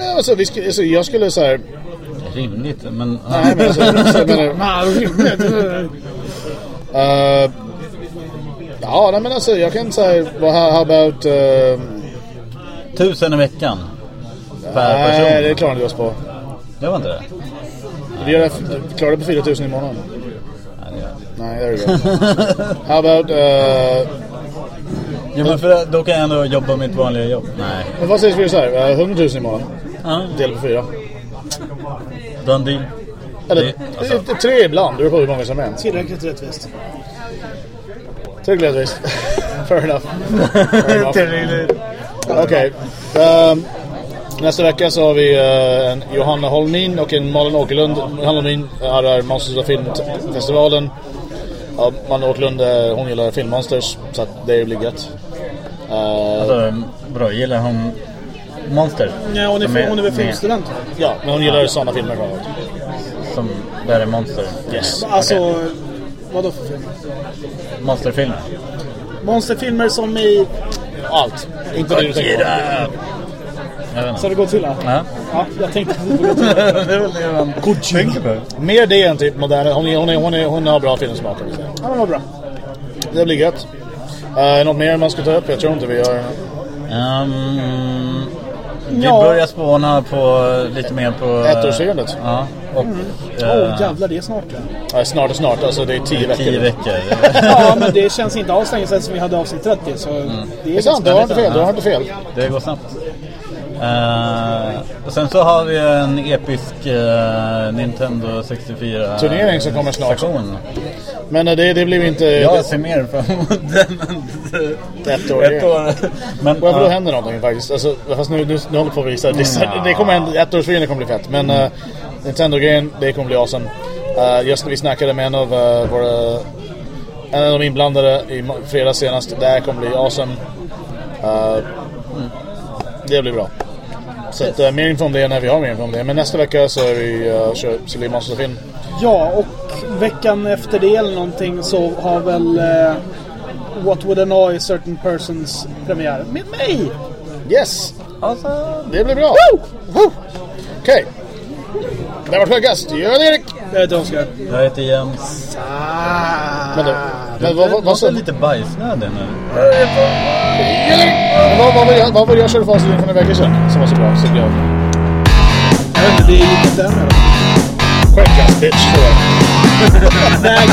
Ja, Alltså, vi skulle, alltså, jag skulle så här, Rimligt, men... nej men alltså, så jag menar, Nej, rimligt. eh, Ja, nej men alltså jag kan säga, vad how, about... Uh, Tusen i veckan. Per person. nej, det klarar inte vi oss på. Det var inte det? Vi gör det, klarar det på 4000 i månaden. Nej, det. Nej, there you go. How about... Uh, Jo, men för då kan jag ändå jobba mitt vanliga jobb. Nej. men vad sägs vi så här? Uh, 100 000 i månaden. Ja, Del på fyra. Done deal. Eller Det- alltså- det, tre ibland, det beror på hur många som är. Tillräckligt rättvist. Tillräckligt rättvist. Fair enough. Enough. Okej. Ehm, nästa vecka så har vi eh, en Johanna Holmin och en Malin Åkerlund. Johanna Holmin är Monsters of Filmfestivalen. Ja, Malin Åkerlund, eh, hon gillar filmmonsters. Så att det blir gött. Eh, Alltså, bra. Gillar hon Monster? Nej, hon är, Som hon är väl med- filmstudent? ja, men hon gillar sådana filmer framförallt. Som, där är Monster. Yes. Alltså, vadå för film? Monsterfilmer. Monsterfilmer som i... Allt. Inte det du tänker Så det går till här? Ja. Ja, jag tänkte att det tänker på. Mer det än typ moderna. Hon, är, hon, är, hon, är, hon har bra filmsmak. Ja, men vad bra. Det blir gött. Uh, något mer man ska ta upp? Jag tror inte vi har... Um, vi Ja. börjar spåna på lite mer på... Ettårsfirandet. Ja. Och... Åh, eh, jävlar, det är snart ja. Snart och snart, alltså det är tio veckor. Tio veckor. Ja, men det känns inte alls länge sedan som vi hade avsnitt 30. Så det Det är är sant, du har inte fel. Du har inte fel. Det går snabbt. Eh, och sen så har vi en episk eh, Nintendo 64 Turnering som kommer snart. station. Men uh, det, det blev inte... Jag ser mer fram emot den Ett år. Ett år. Men, Varför då ja. händer någonting faktiskt. Alltså, fast nu, nu, nu håller på att visa. Det, Ja. det kommer hända. Ettårsfirandet kommer bli fett. Men uh, Nintendo-grejen, det kommer bli awesome. Uh, just vi snackade med en av uh, våra... En av de inblandade i fredags senast. Det här kommer bli awesome. Uh, det blir bra. Så att, uh, mer info om det när vi har mer info om det. Men nästa vecka så är vi uh, kör Silly Monsters of Film. Ja, och veckan efter det eller någonting så har väl eh, What Would Annoy Certain Persons premiär. Med mig! Yes! Alltså, Det blir bra! Okej. Det har varit sköggast. Jag är Erik. Jag heter Oskar. jag heter Jens. Men, då, men vad, vad, vad, lite bajsnödig nu. Men vad, vad, var jag, vad var det jag körde för avslutning för en vecka sedan som var så bra? Så jag... Jag vet inte, det gick inte än. eller? Skäggkast bitch, det. Nej,